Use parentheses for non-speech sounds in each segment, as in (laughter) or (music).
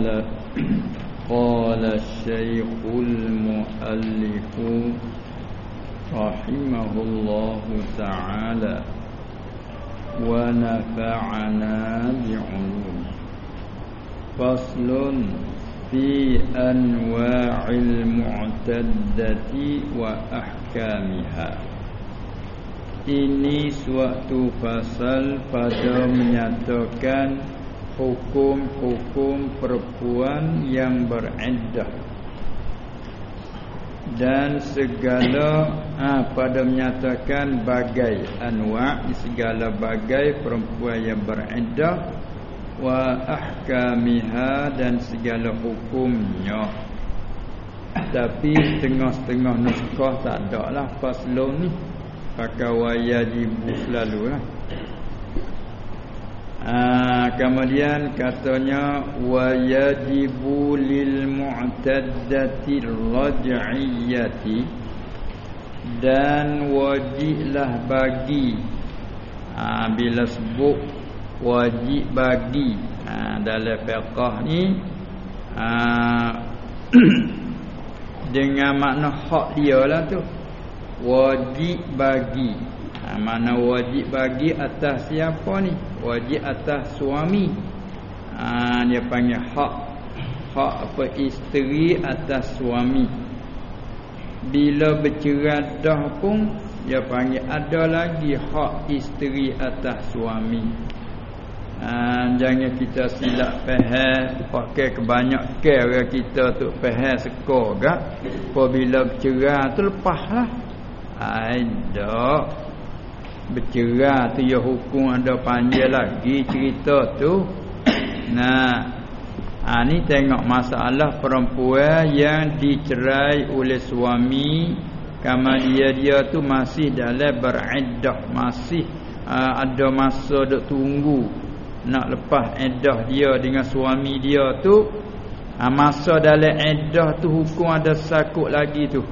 قال قال الشيخ المؤلف رحمه الله تعالى ونفعنا بعلوم. فصل في أنواع المعتدة وأحكامها. Ini suatu pasal pada menyatakan hukum-hukum perempuan yang bereddah dan segala ha, pada menyatakan bagai anwa segala bagai perempuan yang bereddah wa ahkamiha dan segala hukumnya. Tapi tengah-tengah nuskah tak ada lah faslun ni. Pakai wajib selalu lah. Ha, kemudian katanya wajibu lil mu'taddati raj'iyati dan wajiblah bagi ha, bila sebut wajib bagi ha, dalam fiqh ni ha, (clears throat) dengan makna hak dia lah tu. Wajib bagi. Ha, mana wajib bagi atas siapa ni wajib atas suami. Ha, dia panggil hak. Hak apa? Isteri atas suami. Bila bercerai dah pun dia panggil ada lagi hak isteri atas suami. Ha, jangan kita silap faham pakai kebanyakan orang kita tu faham sekor gak apabila bercerai tu lepaslah. Ada bercerai tu ya hukum ada panjang lagi cerita tu. (coughs) Nah ha, ni tengok masalah perempuan yang dicerai oleh suami. Kama dia dia tu masih dalam beriddah masih ha, ada masa duk tunggu nak lepas iddah dia dengan suami dia tu. Ha, masa dalam iddah tu hukum ada sakut lagi tu.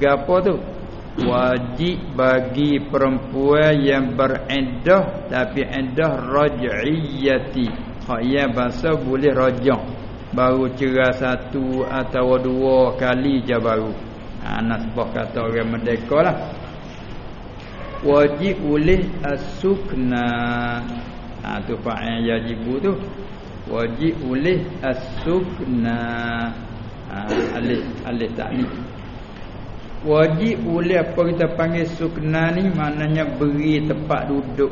Gapo tu wajib bagi perempuan yang beriddah tapi iddah raj'iyati hak ya bahasa boleh rajak baru cerai satu atau dua kali je baru. Ha, nak sebab kata orang merdeka lah. Wajib boleh asukna. Ha, tu fa'il yajibu tu. Wajib boleh asukna. Ha, alih alih ta'ni Wajib boleh apa kita panggil sukna ni maknanya beri tempat duduk.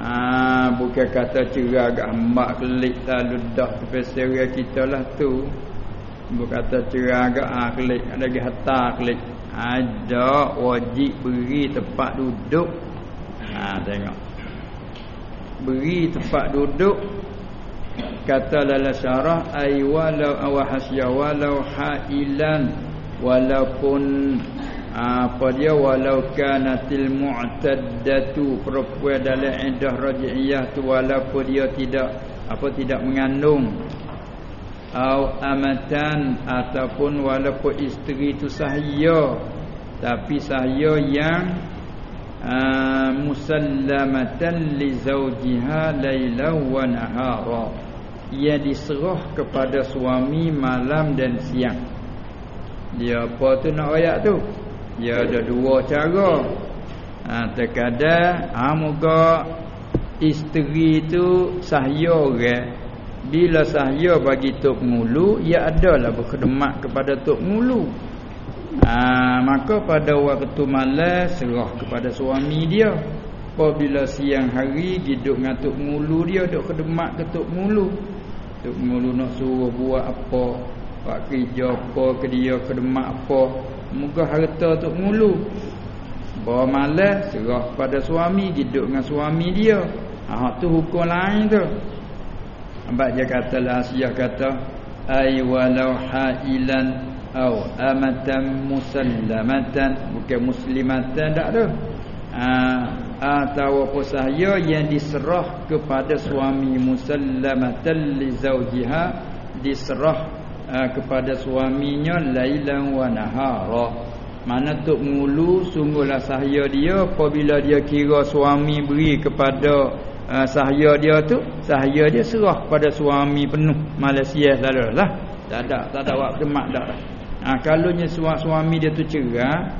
Ha, bukan kata cerah agak hambak kelik lalu dah terpesera kita lah tu. Bukan kata cerah agak ha, kelik lagi hatta kelik. Ada wajib beri tempat duduk. Ha, tengok. Beri tempat duduk kata dalam syarah awahasya walau hailan walaupun apa dia walau kanatil mu'taddatu perempuan dalam iddah raj'iyah tu walaupun dia tidak apa tidak mengandung atau amatan ataupun walaupun isteri itu sahaya tapi sahaya yang uh, musallamatan li zawjiha lailan wa nahara. Ia diserah kepada suami malam dan siang dia apa tu nak ayat tu? Dia ada dua cara. Ha, terkadang ha, moga isteri tu sahaya orang bila sahaya bagi tok mulu ia adalah berkhidmat kepada tok mulu. Ha, maka pada waktu malam serah kepada suami dia. Apabila siang hari hidup dengan tok mulu dia duk khidmat ke tok mulu. Tok mulu nak suruh buat apa Pak kerja apa ke dia kedemak apa Muka harta tu mulu. Bawa malas Serah pada suami Hidup dengan suami dia. Ah tu hukum lain tu. Sebab dia kata lah Asyah kata Ay walau hailan Au amatan musallamatan. Bukan muslimatan tak tu. Ah, Atau apa sahaya Yang diserah kepada suami Musallamatan li zawjiha Diserah uh, kepada suaminya lailan wa nahara. Mana tok mulu sungguhlah sahaya dia. Apabila dia kira suami beri kepada uh, sahaya dia tu sahaya dia serah pada suami penuh Malaysia lalu lah. Tak ada tak ada waktu mak dah lah ha, kalaunya suami dia tu cerah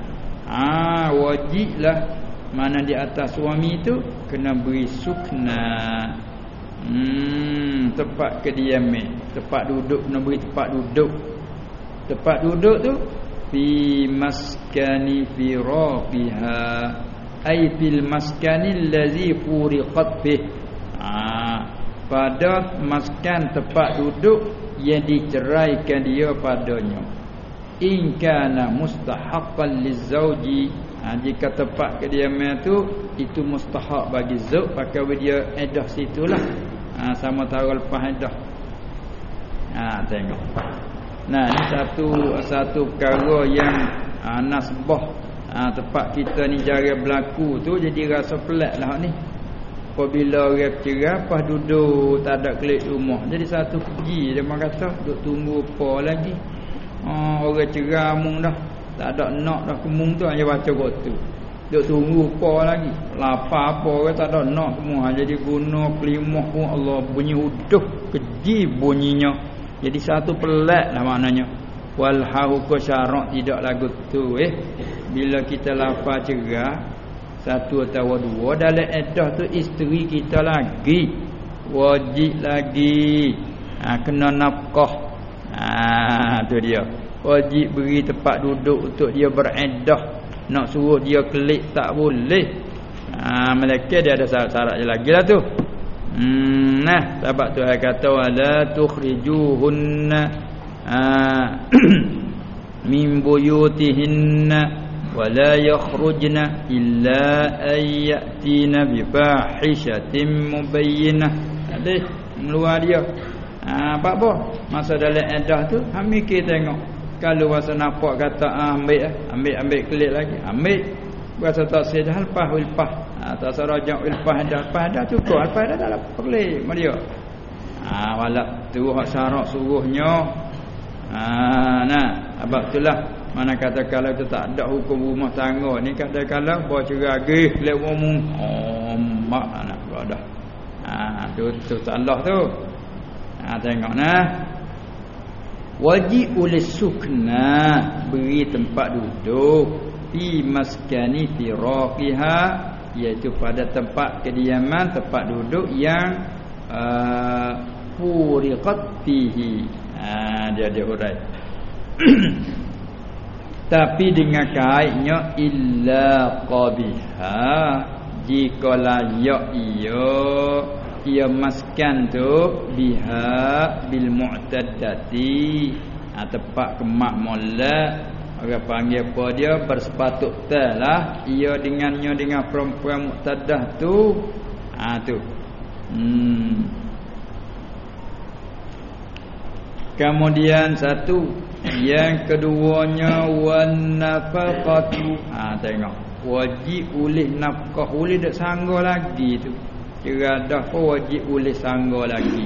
ah ha, wajiblah mana di atas suami tu kena beri sukna. Hmm tempat kediaman tempat duduk kena beri tempat duduk. Tempat duduk tu fi maskani fi raqiha ay fil maskani allazi furiqat bih. Ha, pada maskan tempat duduk yang diceraikan dia padanya. In kana mustahaqqan lizauji. Ha, jika tempat kediaman tu itu mustahak bagi zauj pakai dia edah situlah. Ha, sama tahu lepas edah ha tengok Nah, ini satu satu perkara yang ha, nasbah ha, tempat kita ni jari berlaku tu jadi rasa pelik lah ni. Apabila orang cerah pas duduk tak ada kelik rumah. Jadi satu pergi dia mak kata duk tunggu apa lagi. Ha, orang cerah mung dah. Tak ada nak dah kemung tu hanya baca waktu. Duk tunggu apa lagi. Lapar apa orang tak ada nak semua. Jadi guna kelimah pun Allah bunyi uduh keji bunyinya. Jadi satu pelat lah maknanya. Wal hauku syarak tidak lagu tu eh. Bila kita lafaz cerah satu atau dua dalam edah tu isteri kita lagi wajib lagi ha, kena nafkah. Ha tu dia. Wajib beri tempat duduk untuk dia beredah. Nak suruh dia klik tak boleh. Ha malaikat dia ada syarat-syarat lagi lah tu. Hmm, nah, sebab tu ayat kata wala tukhrijuhunna (clears throat) min buyutihinna wala yakhrujna illa ayatina bi fahishatin mubayyinah. Ada keluar dia. Ha, apa apa? Masa dalam edah tu, ambil kita tengok. Kalau rasa nampak kata ah, ambil ambil ambil kelik lagi, ambil. Rasa tak sedah lepas lepas atau sarajak ilfah dah pas dah cukup. Lepas dah tak kelih dia ha walak tu syarat suruhnya. Ha nah abak itulah mana kata kalau tu tak ada hukum rumah tangga ni kata kalau bawa ceragi lek umum oh mak anak dah ha tu tu salah tu. Ha tengok nah. Wajib oleh sukna beri tempat duduk fi maskani fi raqiha iaitu pada tempat kediaman tempat duduk yang uh, furiqat fihi. Ha dia dia hurai (clears throat) tapi dengan kaitnya illa qabiha. Jika layak ia ia maskan tu biha bil mu'taddati ha, tempat kemak molek Orang panggil apa dia bersepatut lah ia dengannya dengan perempuan muktadah tu. Ha tu. Hmm. Kemudian satu yang keduanya wan nafaqatu. Ha tengok. Wajib oleh nafkah oleh dak sangga lagi tu. Kira dah wajib oleh sangga lagi.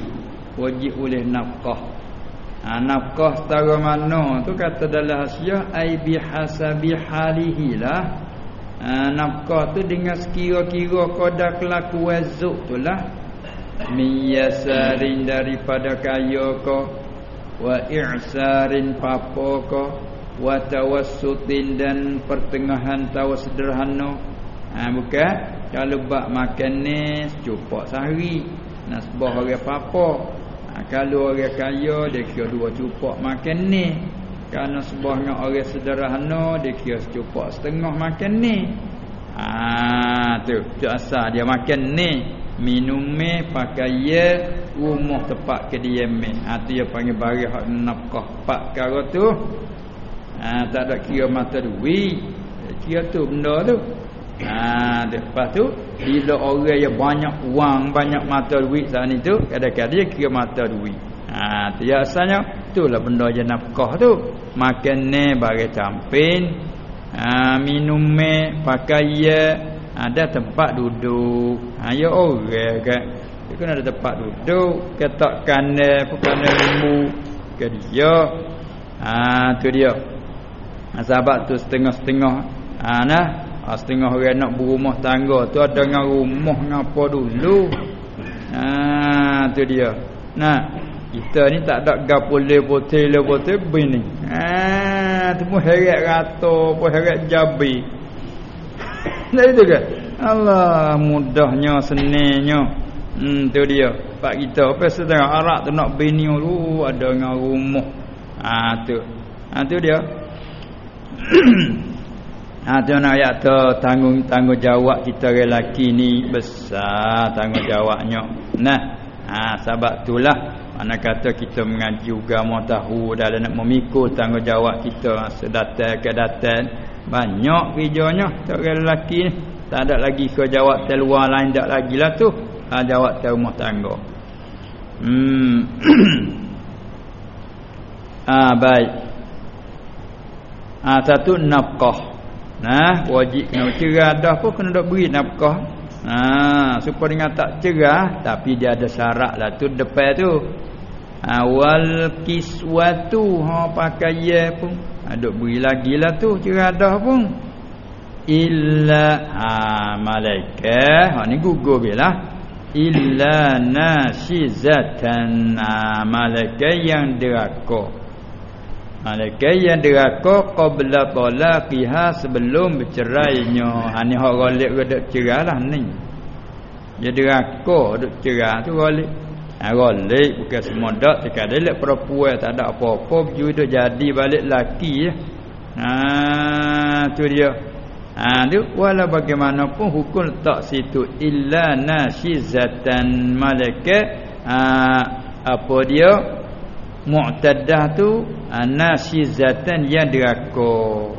Wajib oleh nafkah ha, nafkah setara mana tu kata dalam hasiah ai bihasabi halihi lah. Ha, nafkah tu dengan sekira-kira qadar kelakuan zuk tu lah. Miyasarin daripada kaya ko wa i'sarin papa ko wa tawassutin dan pertengahan tawa sederhana. Ha, bukan? Kalau bak makan ni cukup sehari nasbah orang papa kalau orang kaya dia kira dua cupak makan ni. Karena sebabnya orang sederhana dia kira secupak setengah makan ni. Ah tu, tu asal dia makan ni. Minum me pakai ye rumah tempat kediaman. Ah tu dia panggil bari hak nafkah pak kara tu. Ah tak ada kira mata duit. Kira tu benda tu. Ha, lepas tu bila orang yang banyak wang, banyak mata duit saat ni tu, kadang-kadang dia kira mata duit. Ha, tu asalnya itulah benda je nafkah tu. Makan ni bagi campin, ha, minum me, pakai ya, ada tempat duduk. Ha, ya orang kan. Dia kena ada tempat duduk, ketak kandang, pukana lembu ke dia. Ha, tu dia. Ha, sahabat tu setengah-setengah. Ha, nah, ha, setengah orang nak berumah tangga tu ada dengan rumah ngapa dulu Ha tu dia. Nah, kita ni tak ada gapo le botol le botol bin ni. Ha tu pun heret rata, pun heret jabi. (coughs) Nah itu ke? Allah mudahnya senenya. Hmm tu dia. Pak kita apa sedang arak tu nak bini dulu ada dengan rumah. Ha tu. Ha tu dia. (coughs) Ha tu nak ayat tu tanggung tanggungjawab kita lelaki ni besar tanggungjawabnya. Nah, ha sebab itulah mana kata kita mengaji agama tahu dah nak memikul tanggungjawab kita sedatang ke datang banyak kerjanya tak lelaki ni. Tak ada lagi ke jawab terluar lain tak lagi lah tu. Ha jawab ter rumah tangga. Hmm. (coughs) ah baik. Ah satu nafkah. Nah, wajib kena cerah dah pun kena dak beri nafkah. Ha, supaya dengan tak cerah tapi dia ada syarat lah tu depan tu. Ha, kiswatu ha pakai ye pun. Ada ha, beri lagi lah tu cerah dah pun. Illa ha malaikat. Ha ni gugur bila. Illa nasizatan ha, malaikat yang deraka. Malaikat yang diraka qabla talaqiha sebelum bercerainya. Ha ni hak galik ke dak cerahlah ni. Dia diraka dak cerah tu galik. Ha galik bukan semua dak sekadar lek perempuan tak ada apa-apa juga jadi balik laki ya. Ha tu dia. Ha tu wala bagaimanapun hukum tak situ illa nasizatan malaikat ha, apa dia mu'taddah tu nasizatan yang diraka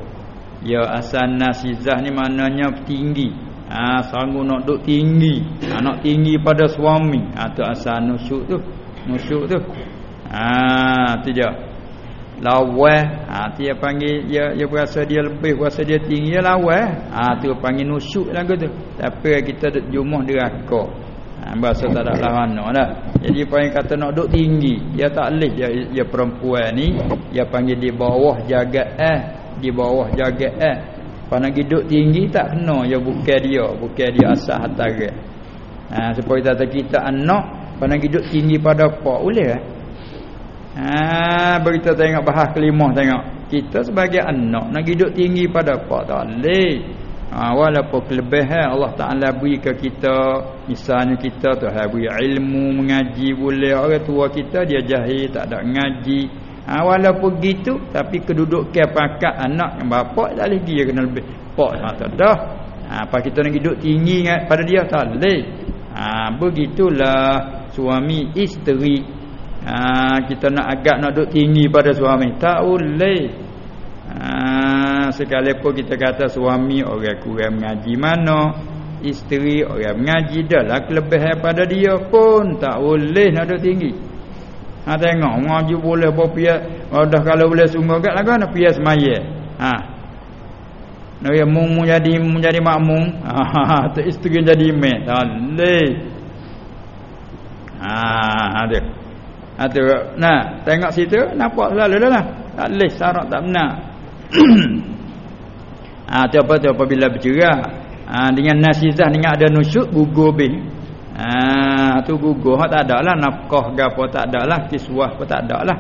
ya asal nasizah ni maknanya tinggi. Ha sanggup nak duk tinggi. Ha, nak tinggi pada suami. Ha, asal nusyuk tu. Nusyuk tu. Ha tu je lawah ha dia panggil dia dia berasa dia lebih berasa dia tinggi dia lawah ha tu panggil nusyuk lagu tu. Tapi kita duk jumuh diraka ha, bahasa tak ada lahana dah. Jadi panggil kata nak duduk tinggi. Dia tak boleh dia, dia perempuan ni dia panggil di bawah jagat eh. Di bawah jagat eh. Pada duduk tinggi tak kena ya bukan dia bukan dia asal hatara ha, supaya kata kita anak pada duduk tinggi pada apa boleh eh? Ha, berita tengok bahas kelima tengok. Kita sebagai anak nak duduk tinggi pada apa tak boleh ha, walaupun kelebihan Allah Taala beri ke kita misalnya kita tu beri ilmu mengaji boleh. Orang tua kita dia jahil tak ada ngaji. Ha, walaupun gitu tapi kedudukan pakat anak yang bapak tak lagi dia kena lebih. Pak tak dah ha, apa kita nak hidup tinggi pada dia tak boleh. Ha, begitulah suami isteri. Ha, kita nak agak nak duduk tinggi pada suami tak boleh. Ha, sekalipun kita kata suami orang kurang mengaji mana Isteri orang mengaji dah lah kelebihan pada dia pun Tak boleh nak duduk tinggi. Ha tengok mengaji boleh oh, Dah kalau boleh sungguh kat lah kan pihak semaya. Ha. Nak ya mung jadi menjadi makmum (laughs) Ha tu isteri jadi imam Tak boleh. Ha ada Ha tu. Nah tengok situ nampak selalu dah lah. Tak boleh syarat tak benar (clears throat) ha, apa tu apabila bercerai ha, dengan nasizah dengan ada nusyuk gugur bin. Ha, tu gugur. Hak tak ada lah nafkah apa tak ada lah kiswah pun tak ada lah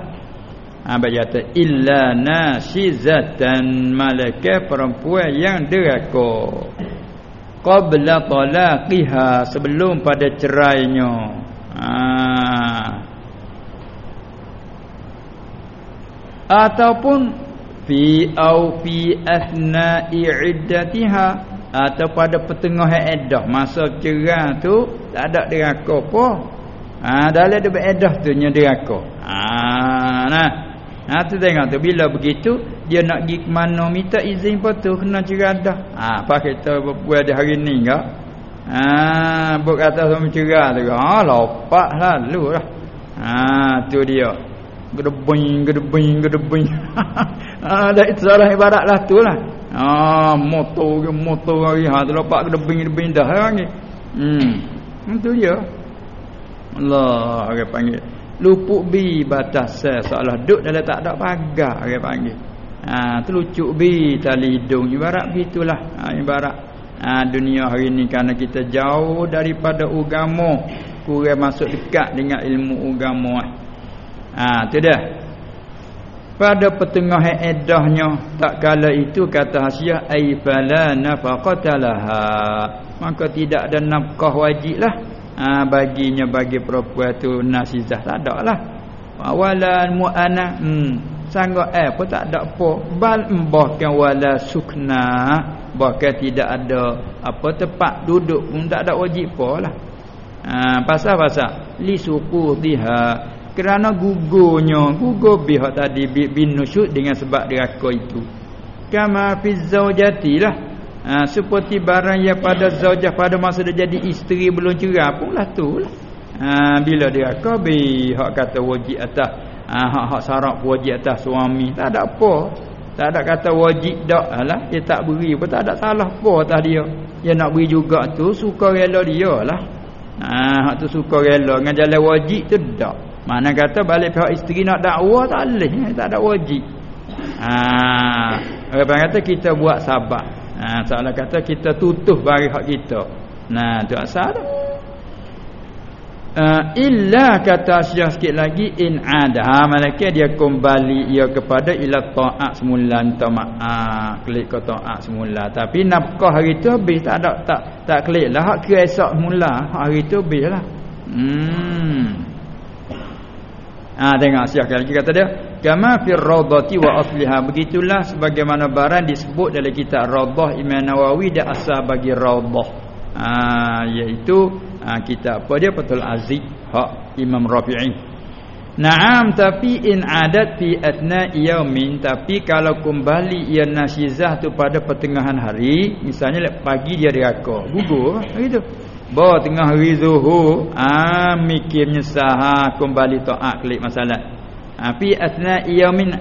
ha berkata illa nasizatan malaka perempuan yang deraka. Qabla talaqiha sebelum pada cerainya. Ah ataupun fi au fi athna'i iddatiha atau pada pertengahan iddah masa cerah tu tak ada diraka apa. Ha dalam ada iddah tu nya diraka ha nah. Ha tu tengok tu bila begitu dia nak pergi ke mana minta izin apa tu kena cerah dah. Ha apa kita buat di hari ni enggak? Ha buat kata sama cerah tu. Ha lopak lalu lah. Ha tu dia gedebing gedebing gedebing ada (laughs) itu salah ibarat lah tu lah. Ah motor ke motor hari ha tu lepak gedebing gedebing dah lagi hmm. Itu dia. Allah orang panggil. Lupuk bi batas seolah duk dalam tak ada pagar orang panggil. Ha terlucuk bi tali hidung. Ibarat gitulah ha, ibarat. Ha, dunia hari ni kerana kita jauh daripada agama kurang masuk dekat dengan ilmu agama ha tu dah pada pertengahan edahnya tak kala itu kata hasiah ai fala nafaqatalaha maka tidak ada nafkah wajib lah. Ha, baginya bagi perempuan tu nasizah tak ada lah. Awalan mu'ana hmm sanggup eh pun tak ada apa. Bal bahkan wala sukna bahkan tidak ada apa tempat duduk pun tak ada wajib apa lah. Ha, pasal-pasal li suku diha kerana gugurnya gugur bihak tadi bin nusyud dengan sebab diraka itu. Kama fi zaujati lah. Ha, seperti barang yang pada zaujah pada masa dia jadi isteri belum cerai pun lah tu lah. Ha, bila diraka bihak kata wajib atas ha, hak-hak syarat wajib atas suami. Tak ada apa. Tak ada kata wajib dak lah. Dia tak beri pun tak ada salah apa atas dia. Dia nak beri juga tu suka rela dia lah. Ha, hak tu suka rela dengan jalan wajib tu dak mana kata balik pihak isteri nak dakwah tak boleh, eh, tak ada wajib. Ha, orang kata kita buat sabar. Ha, soalan kata kita tutup bagi hak kita. Nah, tu asal tu. Uh, illa kata Syah sikit lagi in ada ha, malaikat dia kembali ia kepada ila taat semula minta maaf klik ke taat semula tapi nafkah hari tu habis tak ada tak tak klik lah hak kira esok semula hari tu habis lah hmm Ha tengok siapkan lagi kata dia kama fi rawdati wa asliha begitulah sebagaimana barang disebut dalam kitab Rawdah Imam Nawawi dan asal bagi Rawdah. Ha iaitu ha, kitab apa dia Fathul Aziz hak Imam Rafi'i. Naam tapi in adat fi atna yaumin tapi kalau kembali ia nasizah tu pada pertengahan hari misalnya pagi dia diraka gugur begitu Bawa tengah hari zuhur ah mikir menyesal ha kembali taat klik masalah. Ha pi asna yamin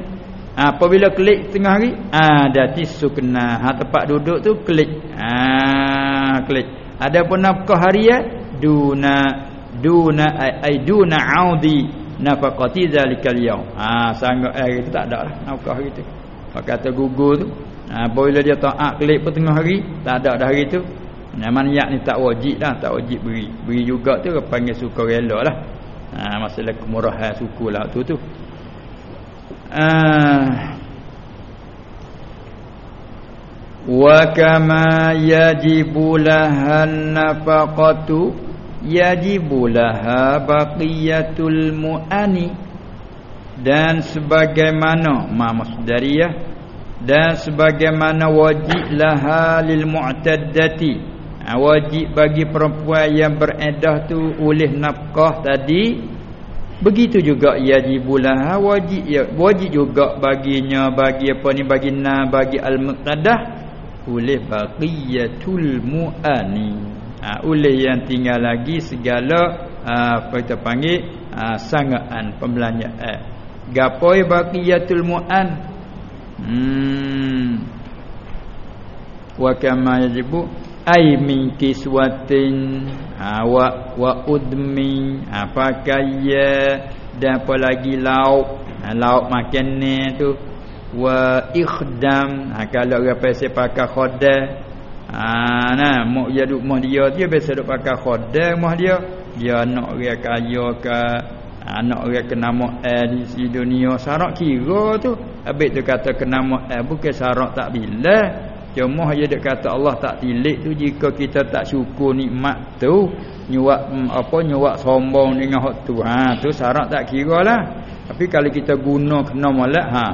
apabila klik tengah hari ah dati sukna ha tempat duduk tu klik. Ah klik. Adapun nafkah harian duna duna ai duna audi nafaqati zalikal yaum. Ah sangat hari itu tak ada lah nafkah hari tu. Pak kata gugur tu. Ah bila dia taat klik tengah hari tak ada dah hari tu Nyaman niat ni tak wajib lah Tak wajib beri. Beri juga tu panggil suka rela lah. Ha, Masalah kemurahan suku lah tu tu. Ha. Wa kama yajibu lahan nafaqatu Yajibu laha baqiyatul mu'ani. Dan sebagaimana Ma maksud dari ya dan sebagaimana wajib laha lil mu'taddati ha, wajib bagi perempuan yang beredah tu oleh nafkah tadi. Begitu juga yajibulah ha, wajib ya wajib juga baginya bagi apa ni bagi na bagi al-muqaddah oleh baqiyatul muani. Ha, oleh yang tinggal lagi segala ha, apa kita panggil ha, sangaan pembelanjaan. Gapoi baqiyatul muan. Hmm. Wa kama yajibu ai min kiswatin ha, wa udmi ha, pakaian dan apa lagi lauk ha, lauk makan ni tu. Wa ikhdam ha, kalau orang pasal pakai khodah ha, nah mak dia duk mah dia dia biasa duk pakai khodah mah dia. Dia nak orang kaya ke anak orang kena mak eh, di si dunia syarat kira tu. Habis tu kata kena mak eh, bukan syarat tak bila Cuma dia dak kata Allah tak tilik tu jika kita tak syukur nikmat tu nyuak mm, apa nyuak sombong dengan hak tu. Ha tu syarat tak kiralah. Tapi kalau kita guna kena molek ha.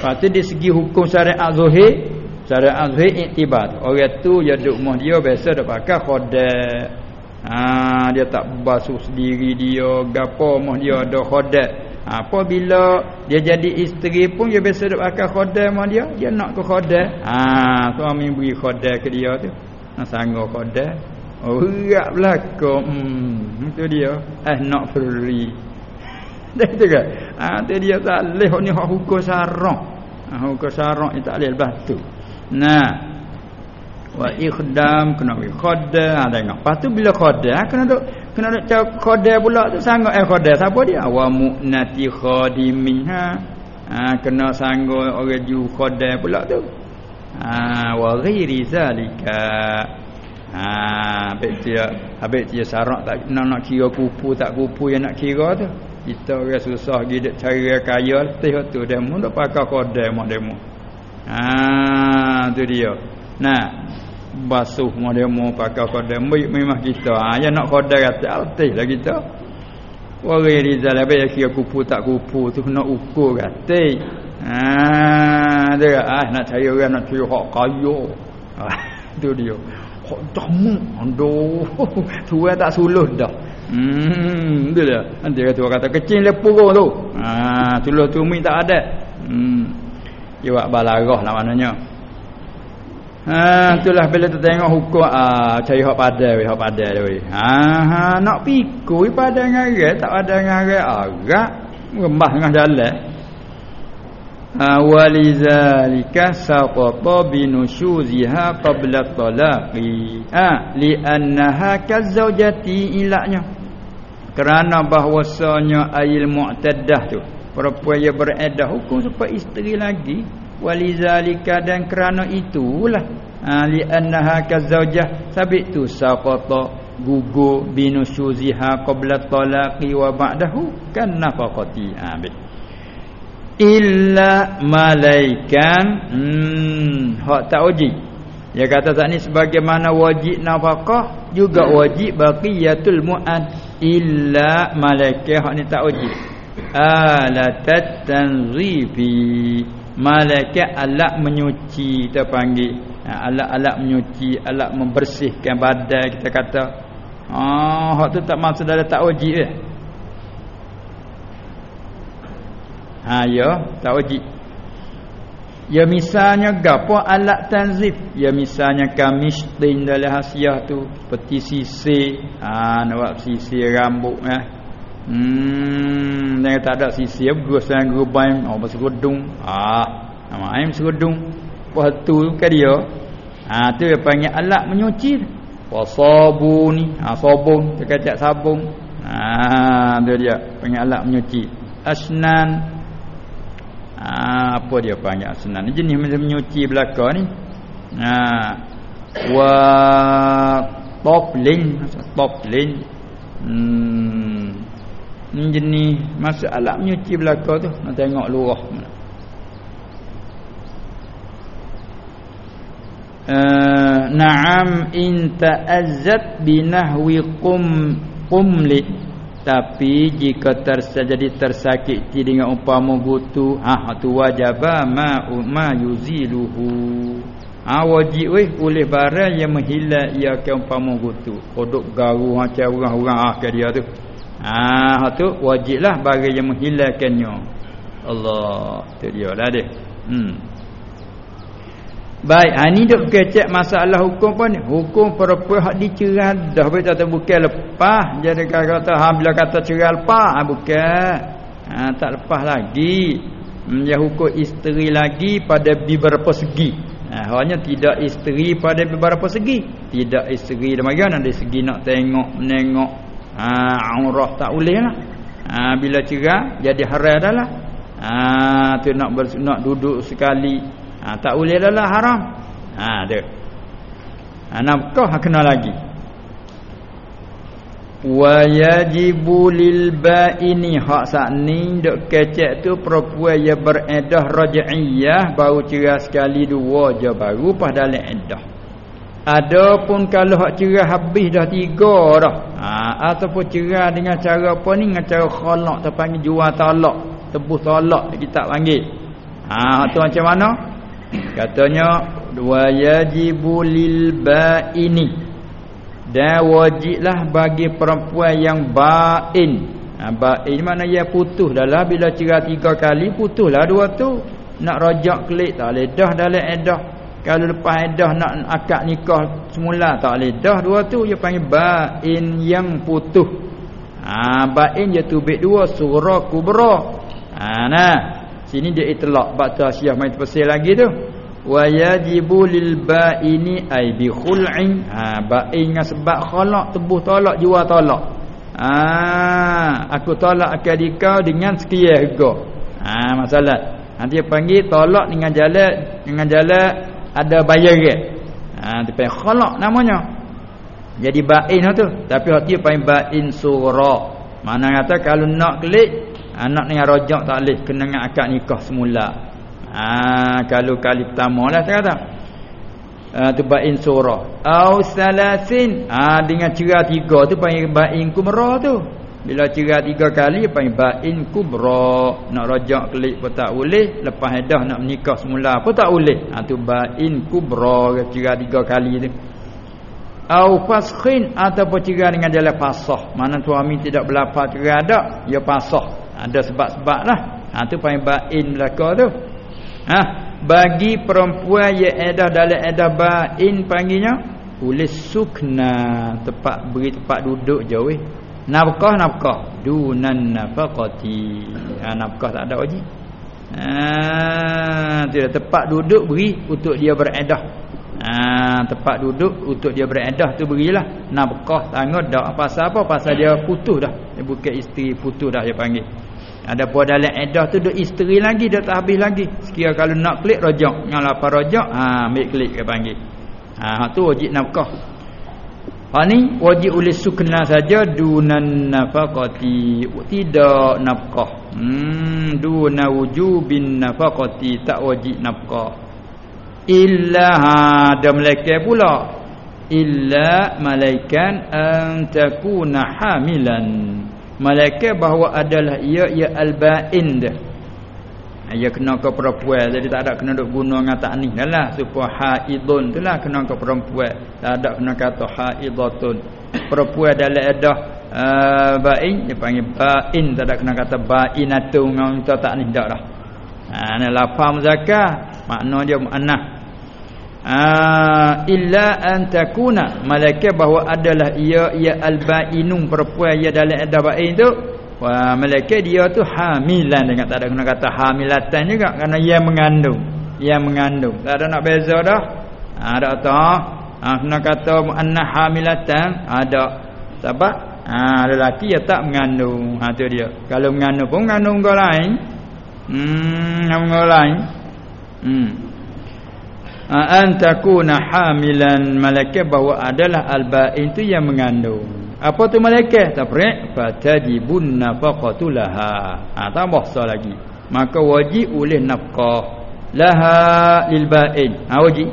Pasti di segi hukum syariat zahir, syariat zahir iktibar. Orang tu dia duk rumah dia biasa dak pakai khodak. Ha dia tak basuh sendiri dia gapo rumah dia ada khodak. Apabila dia jadi isteri pun dia biasa duk pakai khodam dia, dia nak ke khodam. Ha, suami beri khodam ke dia tu. Nak sanggup khodam. Oh, berat belaka. Hmm, itu dia. Eh nak free. (laughs) Dah tu kan? Ha, tu dia tak leh ni hak hukum sarang. Ha, hukum sarang ni tak leh lepas tu. Nah, wa ikhdam kena khadda ha tengok lepas tu bila khadda ha, kena duk kena duk cak khadda pula tu. Sangat eh khadda siapa dia? Wa mu'nati khadimin. Ha. Ha kena sanggup orang ju khadda pula tu. Ha wa ghairi zalika. Ha habis dia habis dia syarat tak nak nak kira kupu tak kupu yang nak kira tu. Kita orang susah gidak cari kaya letih tu demo nak pakai kodai mak demo. Ha tu dia. Nah basuh mak demo pakai kodai memang kita. Ha yang nak kodai kata letih lah kita. Orang Rizal habis kira kupu tak kupu tu kena ukur kata. Ha dia ah nak cari orang nak cari hak kaya. Ha (laughs) tu dia. Hak damu. Aduh. (laughs) Tuan tak suluh dah. Hmm, betul tak? Nanti kata orang kata kecil le purung tu. Ha, tuluh tumi tak ada. Hmm. Dia buat balarah lah maknanya. Ha, itulah bila tu tengok hukum ah cari hak padai weh, hak padai weh. Ha, ha nak pikul pada ngare tak ada ngare agak rembah tengah jalan. Ha walizalika saqata binushuziha qabla talaqi. Ha li annaha kazawjati ilaknya kerana bahwasanya ayil mu'taddah tu perempuan yang beredah hukum supaya isteri lagi walizalika dan kerana itulah ha, li annaha kazaujah sabit tu saqata gugur binusuziha qabla talaqi wa ba'dahu kan nafaqati ambil ha, illa malaikan hmm hak tak wajib. Dia kata tak ni sebagaimana wajib nafkah juga wajib baqiyatul mu'ad illa malaikat hak ni tak wajib. Alatat tanzifi malaikat alat menyuci kita panggil. Ha, alat-alat menyuci alat membersihkan badan kita kata. Ah hak tu tak maksud ada tak wajib eh ha ya tak wajib Ya misalnya gapo alat tanzif Ya misalnya kamistin dalam hasiah tu Seperti sisi ha, Nak buat sisi rambut eh. Hmm Jangan tak ada sisi. Berus dan gerubain Oh berserudung Ah, Nama ayam serudung Lepas tu kan dia. Ha, Tu dia panggil alat menyuci Wasabu ni. Ha, Sabun. Cakap-cakap sabun. Ha, Tu dia Panggil alat menyuci Asnan. Ha, apa dia panggil asnan? Ni jenis macam menyuci belaka ni. Ha wa toplin. Toplin. Hmm jenis masalah menyuci belaka tu nak tengok luah Uh, na'am in ta'azzat binahwi qum qumli. Tapi jika terjadi tersakiti dengan umpama butu ha tu wajib ma ma yuziluhu. Ha wajib weh oleh barang yang menghilang ia ke umpama butu. Kodok garu macam orang-orang ah ke dia tu ha tu wajiblah barang yang menghilangkannya Allah tu dia lah dia hmm Baik, ha ni dok kecek masalah hukum pun. Hukum perempuan hak dicerai dah betul tak bukan lepas. Jadi kata ha bila kata cerai lepas, ha bukan. Ha tak lepas lagi. Hmm, ya hukum isteri lagi pada beberapa segi. Ha hanya tidak isteri pada beberapa segi. Tidak isteri dalam bagian ada segi nak tengok, menengok. Ha aurah tak boleh lah. Ha bila cerai jadi haram dah lah. Ha tu nak nak duduk sekali. Ha, tak boleh dah lah haram. Ha dia ha, nafkah kena lagi. Wa yajibu lil ba'ini hak sakni dok kecek tu perempuan yang beredah raj'iyah baru cerai sekali dua je baru pas dalam iddah adapun kalau hak cerai habis dah tiga dah ha, ataupun cerai dengan cara apa ni dengan cara khalaq terpanggil jual talak tebus talak kita panggil ha tu macam mana Katanya wajibu lil baini. Dan wajiblah bagi perempuan yang bain. Ha, bain mana ia putus dah bila cerai tiga kali putuslah dua tu. Nak rajak kelik tak boleh dah dalam edah. Kalau lepas edah nak akad nikah semula tak boleh dah dua tu dia panggil bain yang putus. Ha bain dia tubik dua surah kubra. Ha nah Sini dia itlaq batu asyah main terpesir lagi tu. Wa yajibu lil ba'ini ay bi khul'in. Ha ba'in dengan sebab khalaq tebuh tolak jual tolak. Ha aku tolak akadika dengan sekian harga. Ha masalah. Nanti dia panggil tolak dengan jalan dengan jalan ada bayar ke. Ha dia panggil khalaq namanya. jadi bain tu. Tapi hak dia panggil bain sura mana kata kalau nak klik anak ni rojak tak boleh. Kena dengan akad nikah semula. Ha, kalau kali pertama lah saya kata. Ha, tu bain surah au salasin. Ha, dengan cerah tiga tu panggil bain kumrah tu bila cerah tiga kali panggil bain kubra. Nak rojak klik pun tak boleh. Lepas dah nak menikah semula pun tak boleh. Ha, tu bain kubra cerah tiga kali tu. Au faskhin ataupun cerah dengan jalan pasah mana suami tidak berlapar cerah dak ya pasah ada sebab-sebab lah. Ha, tu panggil bain belaka tu. Ha, bagi perempuan yang edah dalam edah bain panggilnya boleh sukna. Tempat beri tempat duduk jauh nafkah nafkah dunan nafaqati. Ha, nafkah tak ada wajib. Ha, tidak tempat duduk beri untuk dia beredah. Ha, tempat duduk untuk dia beredah tu berilah. Nafkah tanggut dak pasal apa? Pasal dia putus dah. Dia bukan isteri putus dah dia panggil. Ada pun dalam edah tu duk isteri lagi dah tak habis lagi. Sekira kalau nak klik rojak, yang lapar rojak, ha ambil klik ke panggil. Ha tu wajib nafkah. Ha ni wajib oleh sukna saja dunan nafaqati, tidak nafkah. Hmm duna wujubin nafaqati tak wajib nafkah. Illa ha ada malaikat pula. Illa malaikan an takuna hamilan malaikat bahawa adalah ia ia al-ba'in dah ia kena ke perempuan jadi tak ada kena duk guna dengan tak ni. Lah supaya haidun tu lah kena ke perempuan. Tak ada kena kata haidatun perempuan dalam edah uh, ba'in dia panggil ba'in. Tak ada kena kata ba'inatun dengan tak ni tak dah. Ha, ni lapam zakah makna dia mu'annah Ah, illa an takuna. Malaikat bahawa adalah ia ia albainun perempuan ia dalam ada bain tu wa malaikat dia tu hamilan. Dengan tak ada kena kata hamilatan juga. Kerana ia mengandung. Ia mengandung. Tak ada nak beza dah. Ha, ada tak? Ha, kena kata anna hamilatan. Ada. Sebab ha, lelaki ia tak mengandung. Ha tu dia. Kalau mengandung pun mengandung orang lain. Hmm orang lain. Hmm. An takuna hamilan. Malaikat bahawa adalah albain tu yang mengandung apa tu malaikat? Tafriq fatadibun nafaqatu laha. Ha tambah sah lagi. Maka wajib oleh nafkah. Laha lil bain. Ha wajib.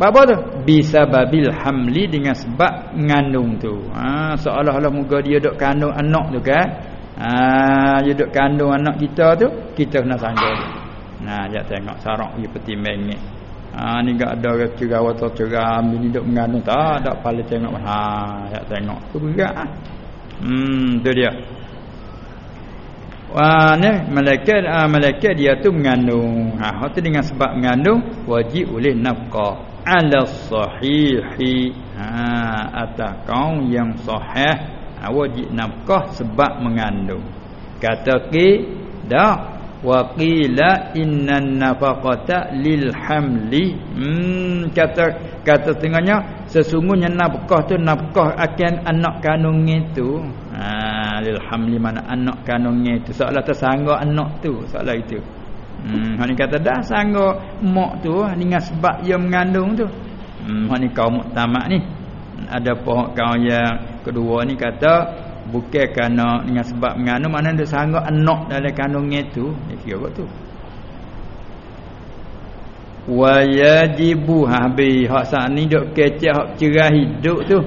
Apa tu? Bisababil hamli dengan sebab mengandung tu. Ha seolah-olah muka dia dok kandung anak tu kan? Ha dia dok kandung anak kita tu kita kena sanggup nah ya tengok sarok dia peti mengek Ha ni gak ada cerah atau cerah bini duk mengandung tak ada paling tengok ha ya tengok tu berat ah. Hmm tu dia. Wah ni malaikat ah, malaikat dia tu mengandung. Ha tu dengan sebab mengandung wajib oleh nafkah ala sahihi. Ha atas kaum yang sahih ha, wajib nafkah sebab mengandung. Kata ke dak wa qila innan nafaqata lil hamli. Hmm kata kata tengahnya sesungguhnya nafkah tu nafkah akan anak kandung itu ha lil hamli mana anak kandung itu seolah tersangga anak tu seolah itu. Hmm hani kata dah sangga mak tu dengan sebab dia mengandung tu. Hmm hani kaum muktamad ni. Ada pohon kaum yang kedua ni kata bukan kerana dengan sebab mengandung mana dia sangat anak dalam kandungnya tu. Dia kira apa tu. Wa yajibu habi hak saat ni dok kecek hak cerah hidup tu.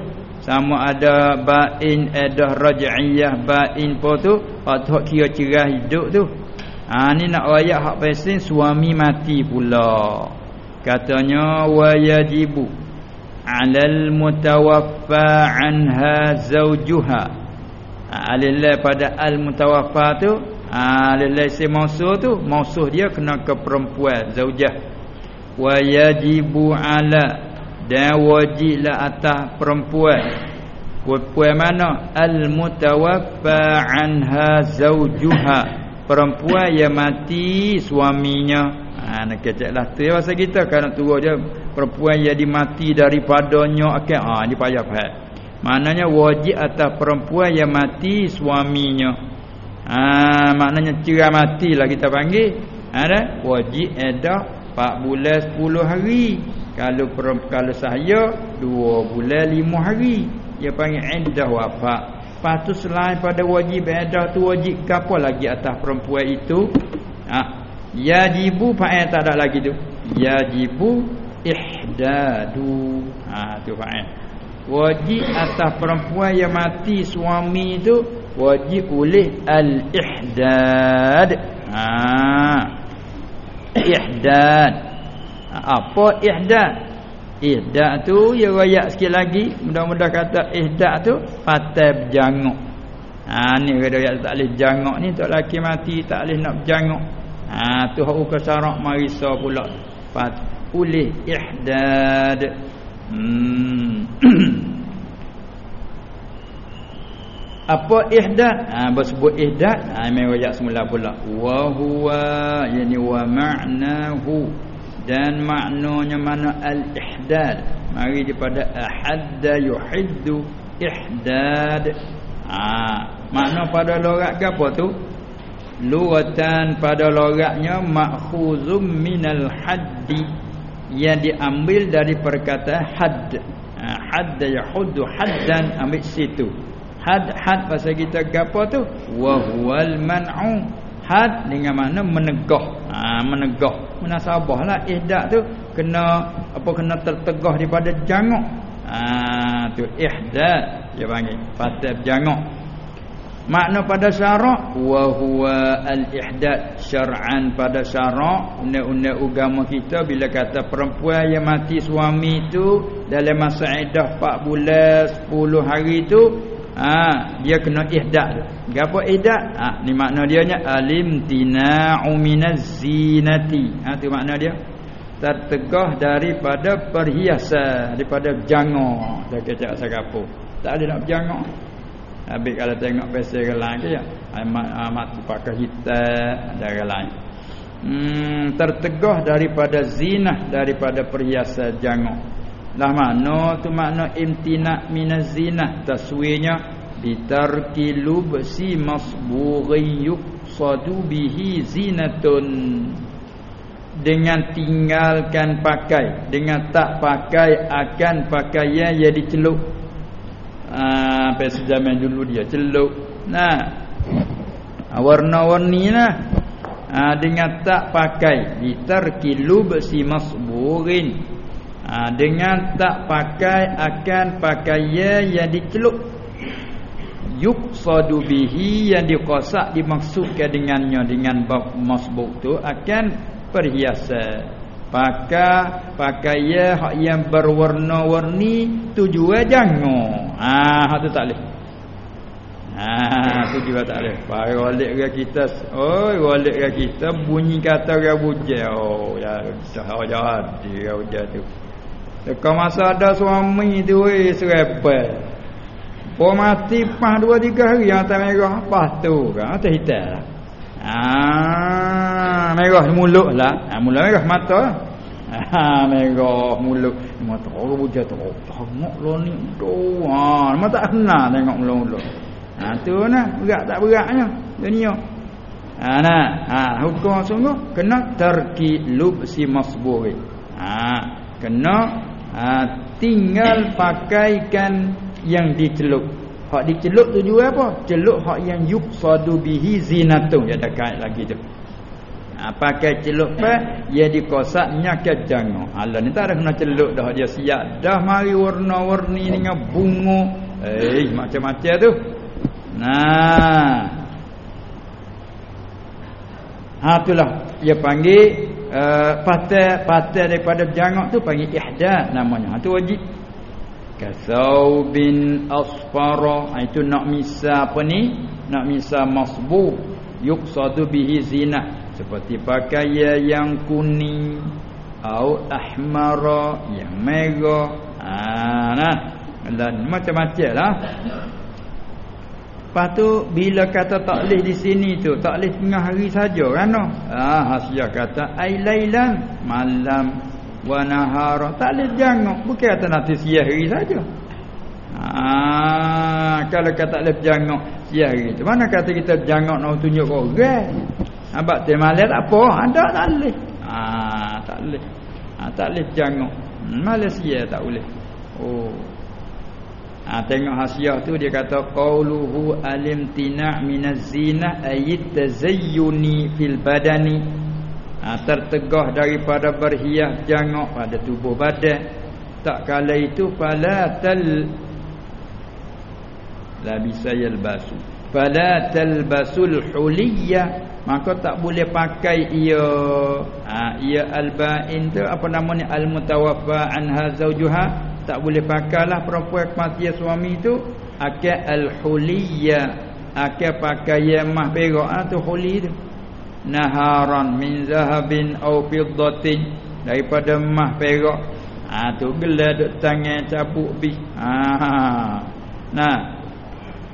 Sama ada bain edah raj'iyah bain po tu. Hak kira cerah hidup tu. Ha ni nak ayat hak pesin suami mati pula. Katanya wa yajibu alal mutawaffa anha zawjuha alilai pada al mutawaffa tu alilai si mausuh tu mausuh dia kena ke perempuan zaujah. Wa yajibu ala dan wajiblah atas perempuan. Perempuan mana? Al mutawaffa anha zaujuha perempuan yang mati suaminya. Ha nak keceklah tu ya pasal kita. Kan turun dia perempuan yang dimati daripadanya akan ah ha, dia payah faham Maknanya wajib atas perempuan yang mati suaminya. Ha, maknanya cerai matilah kita panggil. Ha, wajib ada 4 bulan 10 hari. Kalau perempuan kalau saya 2 bulan 5 hari. dia panggil iddah wafat lepas tu selain pada wajib iddah tu wajib ke apa lagi atas perempuan itu ha yajibu fa'il tak ada lagi tu yajibu ihdadu ha tu fa'il wajib atas perempuan yang mati suami tu wajib oleh al ihdad ha ihdad ha, apa ihdad Ihdak tu ya royak sikit lagi mudah-mudah kata ihdak tu patai berjanguk. Ha ni kata royak tak boleh janguk ni tak laki mati tak boleh nak berjanguk. Ha tu hak ukur syarak marisa pula. Pat ulih ihdad. Hmm. (coughs) Apa ihdad? Ha bersebut ihdad ha mai royak semula pula. Wa huwa yani wa ma'nahu. Dan maknanya mana? Al-ihdad. Mari daripada ahadda yuhiddu ihdad. Ha makna pada logat ke apa tu? Lughatan pada logatnya ma'khuzum minal haddi yang diambil dari perkataan had. Ha, hadd yahuddu haddan ambil situ. Had had bahasa kita gapo tu? Wa huwal man'u. Had dengan makna menegah ha, menegah munasabahlah ihdak tu. Kena apa kena tertegah daripada jangok ha tu ihdak dia panggil. Patah jangok makna pada syarak? Wa huwa al ihdad syar'an pada syarak. Undang-undang agama kita bila kata perempuan yang mati suami tu dalam masa iddah 4 bulan 10 hari tu ha, dia kena ihdak tu. Gapo ihdak ha, ni makna dia nya alim tina'u minaz zinati. Ha tu makna dia. Tertegah daripada perhiasan daripada jango tak kecak sagapo tak ada nak jango habis kalau tengok pasal ke lain ke ya amat amat pakai hitam dan lain. Hmm, tertegah daripada zinah daripada perhiasan jango lah mana tu makna imtina minaz zinah. Taswirnya bitarki lubsi masbughi yuqsadu bihi zinatun. Dengan tinggalkan pakai dengan tak pakai akan pakaian yang dicelup. ah ha, pada zaman dulu dia celup nah. Warna-warni lah. Ha, dengan tak pakai bitarki lubsi masbughin ha, dengan tak pakai akan pakaian yang dicelup yuqsadu bihi yang diqasak dimaksudkan dengannya dengan masbuk tu akan perhiasan pakai pakaian hak yang berwarna-warni tujuan jangan ah ha, tu tak leh Ha tu juga tak boleh. Pai walik ke kita. Oi walik ke kita bunyi kata ke bujang. Oh ya sah jahat dia bujang tu. Dekat masa ada suami tu weh serepel. Po mati pas dua tiga hari yang atas merah pas tu kan atas hitam lah. Ah merah mulut lah. Ah mulut merah mata. Ah merah mulut mata orang buja tu. Tengok lo ni. Ha mata tak kenal tengok mulut-mulut. Ha tu nah berat tak beratnya dunia. Ha nah ha hukum sungguh kena terki lub si masbuh. Ha kena ha, tinggal pakaikan yang dicelup hak dicelup tu juga apa? Celup hak yang yuqsadu bihi zinatun. Dia dekat lagi tu. Ha, pakai celup pa dia dikosaknya ke jangan. Allah ni tak ada kena celup dah. Dia siap dah mari warna-warni dengan bunga. Eh macam-macam tu. Nah. Ha itulah. Dia panggil Uh, patah patah daripada jangak tu panggil ihdad namanya. Ha, wajib. Kasau bin asfara ha, itu nak misa apa ni? Nak misa masbu yuqsadu bihi zina seperti pakaian yang kuning atau ahmara yang merah. Ha nah. Dan macam-macam lah. Lepas tu bila kata taklih di sini tu, taklih tengah hari saja kan? Ah, hasiah kata ai lailan malam wa nahara. Taklih jangan bukan kata nanti siang hari saja. Ah, kalau kata jangan siang hari tu. Mana kata kita jangan nak tunjuk orang? Abak tu malam tak apa, ada taklih. Ah, taklih. Ah, taklih jangan. Malaysia tak boleh. Oh. Ha, tengok hasiah tu dia kata qauluhu alimtina minaz zina ayit tazayyuni fil badani ha, tertegah daripada berhias jangok pada tubuh badan. Tak kala itu fala tal la bisayal basu fala talbasul huliyya. Maka tak boleh pakai ia. Ha, ia albain tu apa namanya almutawaffa anha zaujuha tak boleh pakailah perempuan kematian suami tu. Akal al-huliyya. Akal pakaian mah perak. Ah tu huli tu naharan min zahabin aw fiddatin. Daripada mah perak. Ah tu gelar duk tangan cabuk bis ah nah.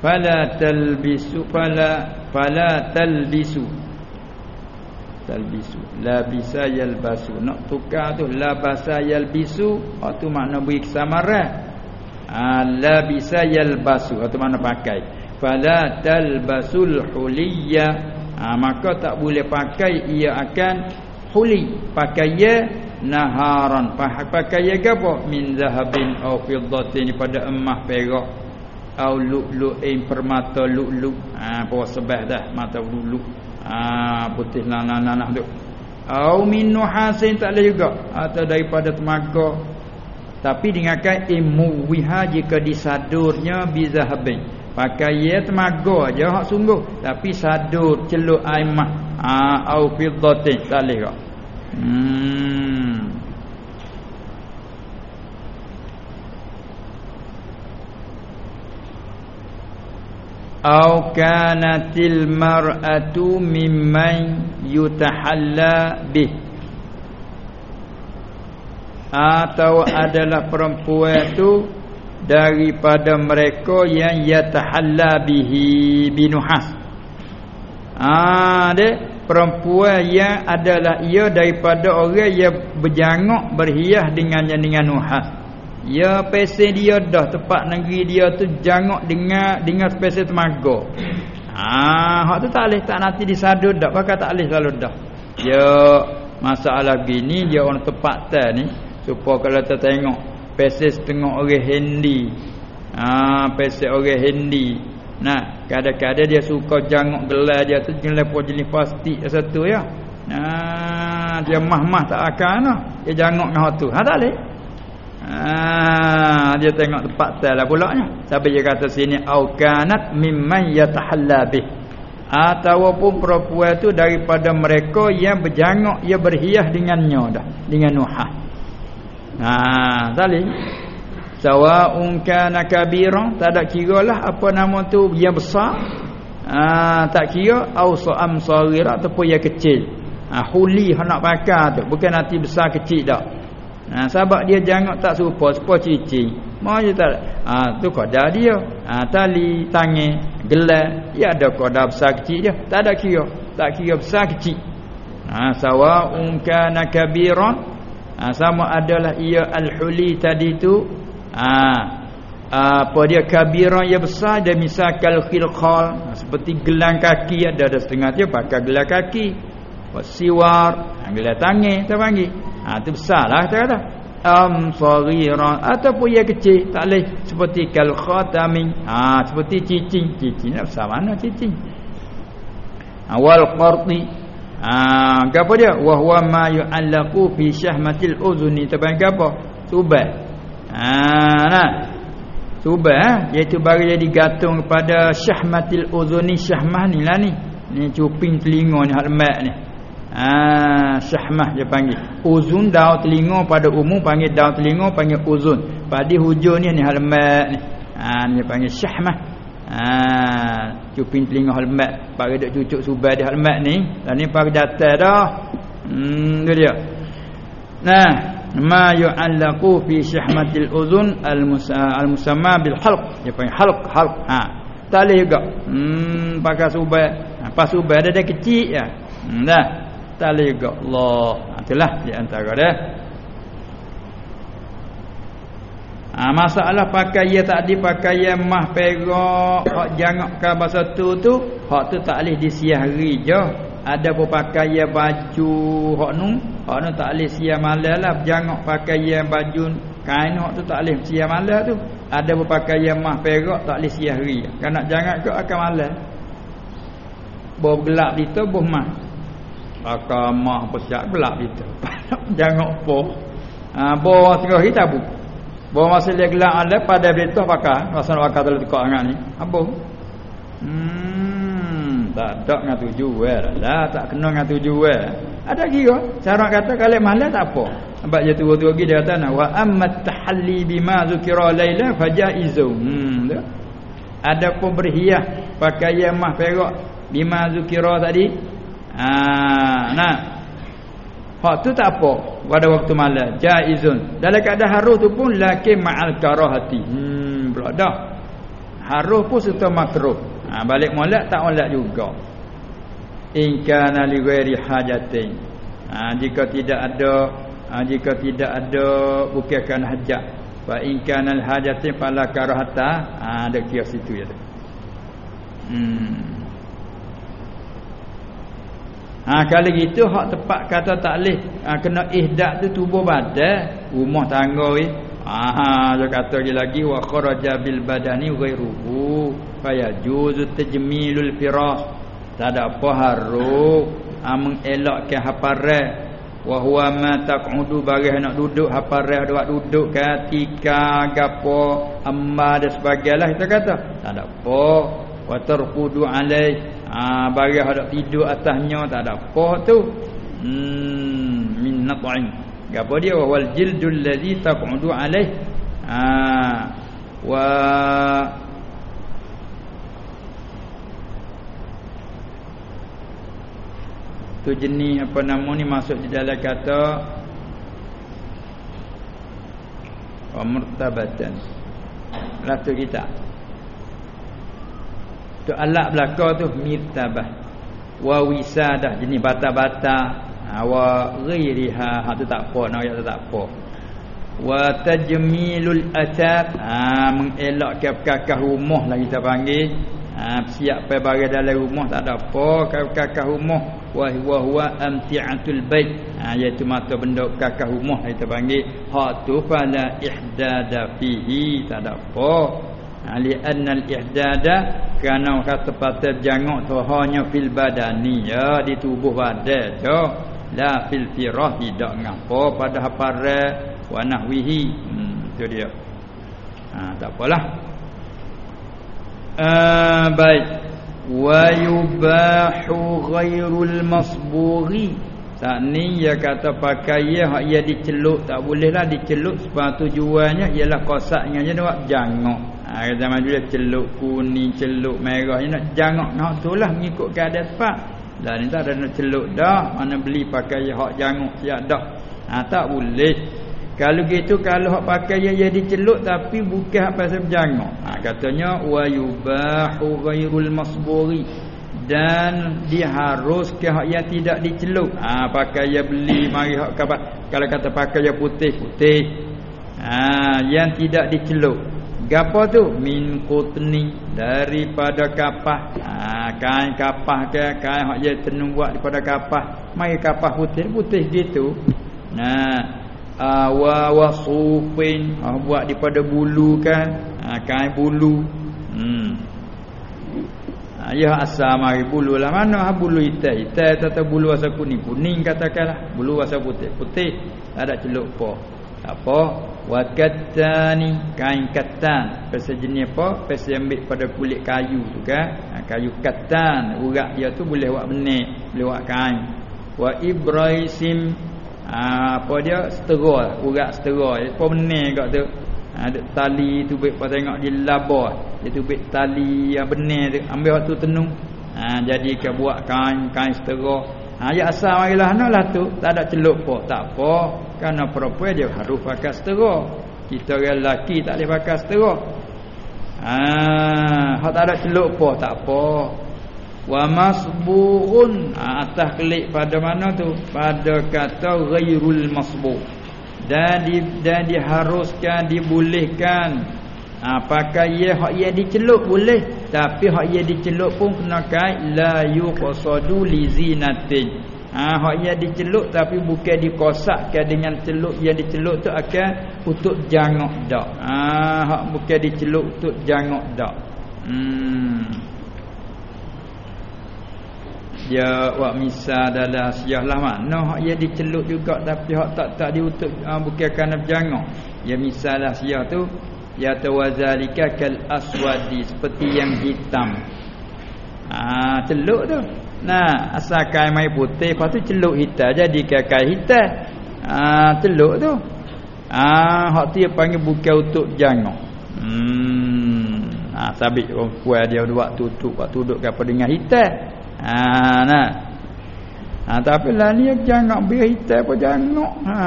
Fala talbisu fala fala talbisu. Talbisu. Labisa yalbasu. Nak tukar tu labasa yalbisu itu makna beri kesamaran. Ha, labisa yalbasu itu makna pakai. Fala talbasul huliyya ha, maka tak boleh pakai ia akan huli. Pakai ya naharan. Pakai ya apa? Min zahabin aw fiddatin pada emas perak. Au lu'lu'in permata lu'lu' ha puas sebah dah mata lu'lu' Ah putih nanah-nanah tu. Au min nuhasin tak boleh juga. Atau daripada temaga. Tapi dengarkan imu wiha jika disadurnya bizahabin. Pakai ya temaga aja hak sungguh tapi sadur celup aimah ah au fiddatin boleh juga. Hmm. au kanatil mar'atu mimman yutahalla bih atau adalah perempuan tu daripada mereka yang yatahalla bihi binuhas ah de perempuan yang adalah ia daripada orang yang berjangok berhias dengan dengan nuhas Ya pesen dia dah tempat negeri dia tu jangok dengan dengan pesen temaga. Ah, hak tu tak leh tak nanti disadut dak, pakai tak leh selalu dah. Ya masalah gini dia orang tempat ni supaya kalau kita tengok pesen setengah orang hendi. Ah, pesen orang hendi. Nah, kadang-kadang dia suka jangok gelar dia tu jenis jenis plastik satu ya. Nah, dia mah-mah tak akan nah. Dia jangok dengan hak tu. Ha tak leh. Ah, dia tengok tempat lah pula nya. Sampai dia kata sini au kanat mimman yatahalla bih. Ataupun perempuan tu daripada mereka yang berjangok ia berhias dengannya dah, dengan nuhah. Ha, tali. Sawa'un kana kabira, tak ada kiralah apa nama tu yang besar. Ah, tak kira au sa'am saghira ataupun yang kecil. Ah, huli nak pakai tu, bukan nanti besar kecil dak. Ha, sebab dia jangan tak serupa serupa cicing. Mau tak. Ha, tu qada dia. Ha, tali tangan gelar ya ada qada besar kecil dia. Tak ada kira. Tak kira besar kecil. Ha, sawa'un kana kabiran. Ha, sama adalah ia al-huli tadi tu. Ha, apa dia kabiran yang besar dia misalkan khilqal ha, seperti gelang kaki ada ada setengah dia pakai gelang kaki. Siwar, ha, gelang tangan kita panggil. Ha tu besarlah kita kata. Am saghira ataupun yang kecil tak leh seperti kal khatami. Ha seperti cicing, cicing nak besar mana cicing? Awal qarti. Ha apa dia? Wa huwa ma yu'allaqu fi syahmatil uzni. Taban apa? Subah. Ha nah. Subah ha? iaitu bagi dia digantung kepada syahmatil uzni syahmah ni lah ni. Ni cuping telinga ni hal mat ni. Ah, syahmah dia panggil. Uzun daun telinga pada umum panggil daun telinga panggil uzun. Pada hujung ni ni halmat ni. Ah, dia panggil syahmah. Ah, cuping telinga halmat. Bagi dak cucuk subah di halmat ni. Dan ni pada datar dah. Hmm, tu dia. Nah, ma yu'allaqu fi syahmatil uzun al-musamma bil halq. Dia panggil halq, halq. Ha. Boleh juga. Hmm, pakai subah. Ha, pas subah ada dia kecil ya. Hmm, dah tali juga Allah itulah di antara dia ha, masalah pakai ya tak dipakai ya mah perak hak jangak ke bahasa tu tu hak tu tak boleh disiari je. Ada pun pakai ya baju hak nu hak nu tak boleh siar malam lah. Jangak pakai ya baju kain hak tu tak boleh siang malam tu. Ada berpakaian mah perak tak siang hari kan nak jangan ke akan malam. Boh gelap itu boh mah. Maka mah bersiap gelap itu (laughs) jangan apa ha, boh hari tabu boh masa dia gelap ada pada berita pakai masa nak pakai dalam tekak ni apa hmm tak ada dengan tujuan lah tak kena dengan tujuan ada kira cara kata kalau malam tak apa sebab dia tua-tua dia kata wa ammat tahalli bima zukira laila fajaizu. Hmm. Ada pun berhias pakaian mah perak bima zukira tadi. Ah nah. Hak tu tak apa pada waktu malam jaizun. Dalam keadaan haruh tu pun lakin ma'al karahati. Hmm pula dah. Haruh pun serta makruh. Ha, balik molek tak molek juga. In kana li ghairi hajatin. Ha, jika tidak ada ha, jika tidak ada bukan hajat fa in kana al hajati fala karahata ha, ada kias itu ya hmm Ha kalau gitu hak tepat kata tak leh ha, kena ihdak tu tubuh badan rumah tangga ni. Ha dia kata lagi lagi wa kharaja bil badani ghairuhu fa tajmilul firas tak ada apa harus ha, mengelakkan haparan wa huwa ma taq'udu bagi nak duduk haparah buat duduk ketika gapo amma dan sebagainya kita kata. Tak ada apa. Wa tarqudu alai ah ha, bagi hendak tidur atasnya tak ada apa tu. Hmm min nat'in gapo dia? Wal jildul ladzi taq'udu alai ah wa tu jenis apa nama ni masuk di dalam kata wa murtabatan. Lah tu kita tu alat belaka tu mirtabah. Wa wisadah jenis bata-bata ha, wa ghairiha. Ha tu tak apa nak ya tak apa wa tajmilul atab. Ha mengelak kakak rumah lah kita panggil. Ha siap barang dalam rumah tak ada apa. Kakak rumah. Wa huwa huwa amti'atul bait. Ha iaitu mata benda kakak rumah kita panggil. Hak tu fala ihdada fihi. Tak ada apa ha li anna al ihdada kerana kata patah jangok hanya fil badani. Ya di tubuh badan tu la fil firah tidak ngapo pada hapara wa nahwihi hmm tu dia. Ha tak apalah. Uh, baik. Wa yubahu ghairul masbughi tak ni dia kata pakai ya hak ia dicelup tak bolehlah dicelup sebab tujuannya ialah kosaknya je nak jangok ha zaman dulu dia celup kuning celup merah ni nak jangok nak tulah mengikut keadaan pak lah ni tak ada nak celup dah mana beli pakai hak jangok siap dah ha tak boleh kalau gitu kalau hak pakai yang jadi celup tapi bukan apa pasal berjangak. Ha, katanya wa yubahu ghairul masburi dan diharuskan hak yang tidak dicelup. Ha, pakai yang beli mari hak kalau kata pakai yang putih putih. Ha, yang tidak dicelup. Gapo tu? Min qutni. Daripada kapah. Ha, kain kapah ke? Kain hak yang tenung buat daripada kapah. Mari kapah putih putih gitu. Nah uh, wa wasufin uh, buat daripada bulu kan uh, kain bulu. Hmm. Uh, ya asal mari bulu lah. Mana ha, bulu hitam? Hitam atau bulu asal kuning kuning katakanlah. Bulu asal putih. Putih tak ada celup apa apa wa kattani kain kattan. Pasal jenis apa? Pasal ambil pada kulit kayu tu kan? Ha, kayu kattan. Urat dia tu boleh buat benih boleh buat kain. Wa ibraisim ha, apa dia? Setera urat setera apa benar kat tu. Ha, ada tali tu baik apa tengok di labah. Dia tu baik tali yang benar tu. Ambil waktu tenung. Ha, jadi ke buat kain kain setera ha, ya asal marilah lah tu. Tak ada celup apa tak apa. Kerana perempuan dia harus pakai setera kita orang lelaki tak boleh pakai setera ha, tak ada celup apa tak apa. Wa masbughun ha, atas klik pada mana tu? Pada kata ghairul masbugh dan di, dan diharuskan dibolehkan ha, pakai ya hak ia dicelup boleh tapi hak ia dicelup pun kena kait la yuqsadu li zinatin Ha hak yang diceluk tapi bukan dikosakkan dengan celuk yang diceluk tu akan untuk jangok dak. Ha hak bukan diceluk untuk jangok dak. Hmm. Dia buat misal dalam lah makna hak yang diceluk juga tapi hak tak tak diutuk ha, bukan kerana jangok. Ya misal lah tu ya tawazalika kal aswadi seperti yang hitam. Ah ha, celuk tu. Nah, asal kain mai putih, lepas tu celuk hitam jadi kain hitam. Ah, celuk tu. Ah, hak tu panggil bukan untuk jangok. Hmm. Ah, sabit perempuan dia buat tutup, buat duduk apa dengan hitam. Ah, nah. Ah, tapi lah ni jangok biar hitam apa jangok. Ha.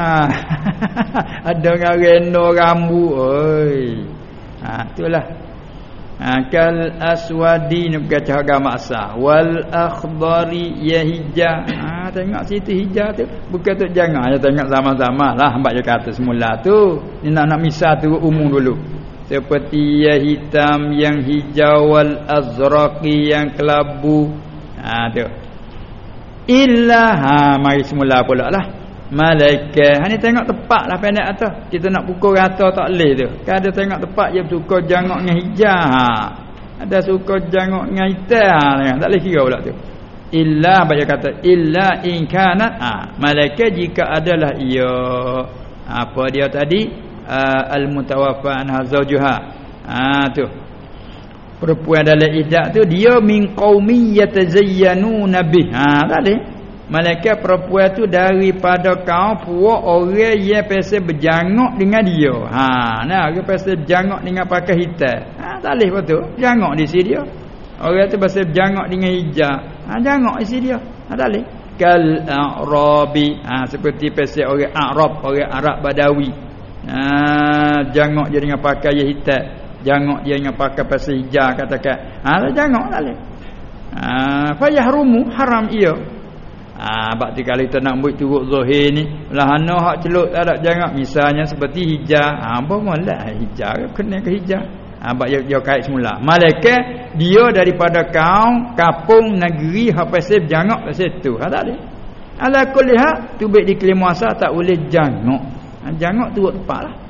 (laughs) Ada dengan reno rambut. Oi. Ah, itulah ha, kal aswadi ni bukan cahaya maksa wal akhdari ya hijau ha, tengok situ hijau tu bukan tu jangan ya tengok sama-sama lah hamba je kata semula tu ni nak nak misal tu umum dulu seperti ya hitam yang hijau wal azraqi yang kelabu ha tu illa ha mari semula pula lah malaikat. Ha ni tengok tepatlah pendek atas. Kita nak pukul rata tak leh tu. Ada tengok tepat dia suka jangok dengan hijau. Ha. Ada suka jangok dengan hitam ha. tak leh kira pula tu. Illa baca kata illa in ha. malaikat jika adalah ia apa dia tadi uh, al mutawaffa anha zawjuha. Ha tu. Perempuan dalam iddah tu dia min qaumi yatazayyanuna bih. Ha tadi. Malaikat perempuan tu daripada kaum puak orang yang pasal berjangok dengan dia. Ha, nah, orang pasal berjangok dengan pakai hitam. Ha, tak leh betul. Jangok di sini dia. Orang tu pasal berjangok dengan hijau. Ha, jangok di sini dia. Ha, tak leh. Kal Arabi. Ha, seperti pasal orang Arab, orang Arab Badawi. Ha, jangok dia dengan pakai hitam. Jangok dia dengan pakai pasal hijau katakan. Ha, jangok tak leh. Ha, fa yahrumu haram ia. Ha, bab tiga kali kita nak buat turut zahir ni. Lah ana hak celuk tak ada jangan misalnya seperti hijau. Ha apa molek hijau kena ke hijau. Ha bab dia, dia kait semula. Malaikat dia daripada kaum kampung negeri hak pasal jangak pasal tu ha tak ada. Ala kulli hak tu baik di kelimasa tak boleh jangak ha, jangak turut tepatlah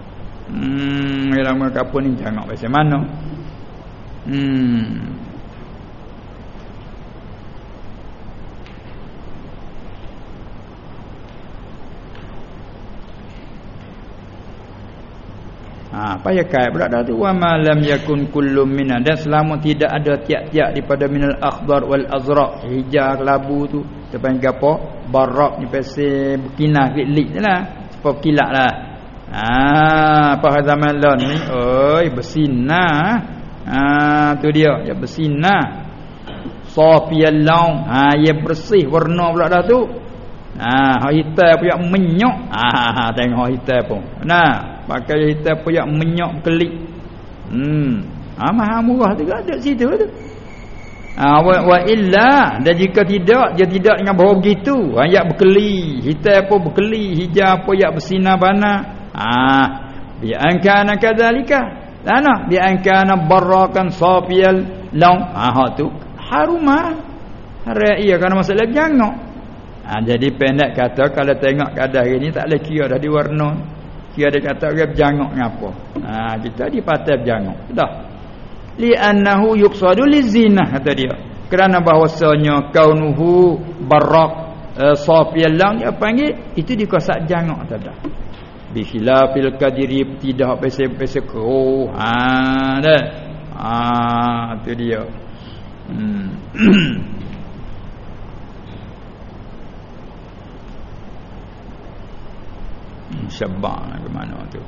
hmm lama kampung ni jangak pasal mana. Hmm. Ha, payah kai pula dah tu? Wa ma lam yakun kullum minan dan selama tidak ada tiap-tiap daripada minal akhdar wal azraq hijau labu tu depan gapo barak ni pasal berkinah lik lah. Sebab kilat lah ha pada zaman lah ni. Oi bersinar ha tu dia. Ya bersinar safiyal laun ha ya bersih warna pula dah tu. Ha hitam punya menyok. Ha tengok hitam pun. Nah pakai hitam puyak menyok kelik. Hmm. Ah mahal murah juga ada situ tu? Ah wa, wa illa. Dan jika tidak dia tidak dengan bawa begitu. Ayat berkeli. Hitam pun berkeli. Hijau pun yak bersinar bana ah bi an kana kadzalika lana bi an kana barakan safiyal law ah tu harumah hari iya kerana masalah jangan ha, jadi pendek kata kalau tengok kadar ini tak boleh kira dah diwarna dia ada kata orang berjangok ngapo. Ha kita dipatah berjangok. Dah. Li annahu yuqsadu lizinah kata dia. Kerana bahwasanya kaunuhu barak uh, safiyal lang dia panggil itu dikosak jangok tada. Bi khilafil kadiri tidak pese-pese ko. Ha dah. Ha itu dia. Hmm. (coughs) syabba ke mana tu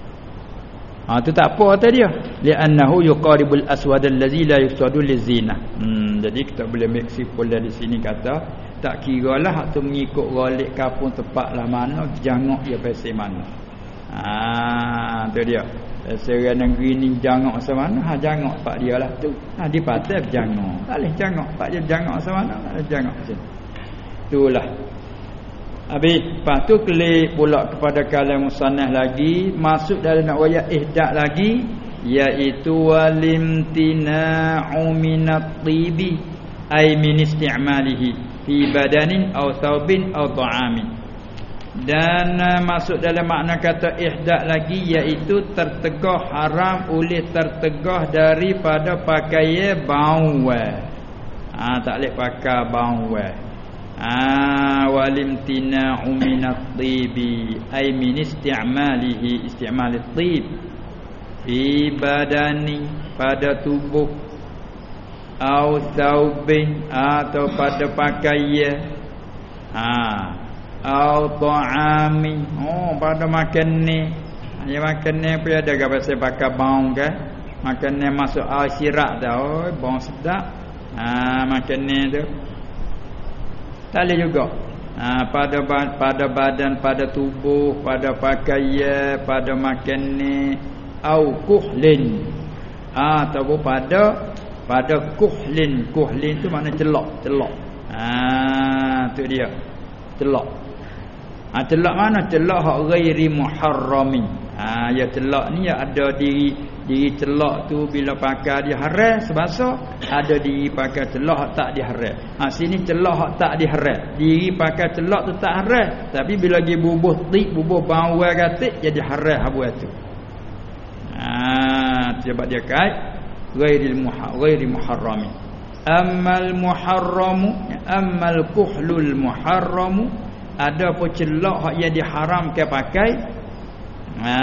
ha tu tak apa kata dia li'annahu yuqaribul aswad allazi la yusadu lizina hmm jadi kita boleh make simple dari sini kata tak kira lah hak tu mengikut galik kapung tepat lah mana jangok dia pasal mana ha tu dia. Pasal negeri ni jangok macam mana? Ha jangok pak dia lah tu. Ha di patah jangok? Tak boleh jangok pak dia jangok macam mana? Ada jangok macam itulah. Habis lepas tu klik pula kepada kalam musannah lagi masuk dalam nak wayat ihdak lagi iaitu walimtina'u minat tibi ay min isti'malihi fi badanin aw thawbin aw ta'amin dan uh, masuk dalam makna kata ihdak lagi iaitu tertegah haram oleh tertegah daripada pakaian bau ah tak boleh pakai bau ah walimtina minat tibi ay min isti'malihi isti'mal tib. Fi badani pada tubuh au taubin atau pada pakaian. Ah au ta'ami. Oh pada makan ni. Dia makan ni apa ada gak pasal pakai bau ke? Makan ni masuk air sirak dah. Oh bau sedap. Ha makan ni tu. Boleh juga. Ha, pada pada badan pada tubuh pada pakaian pada makan ni. Au kuhlin. Ha, atau pada pada kuhlin. Kuhlin tu makna celok celok. Ha tu dia. Celok Ha celak mana? Celak hak ghairi muharrami. Ha ya celak ni ya ada diri diri celak tu bila pakai dia haram sebasa ada diri pakai celak hak tak diharam. Ha sini celak hak tak diharam. Diri pakai celak tu tak haram tapi bila dia bubuh tik bubuh bawal gatik jadi haram habu tu. Ha sebab dia kait ghairi muha ghairi muharrami. Ammal muharramu ammal kuhlul muharramu ada pun celak hak yang diharamkan pakai? Ha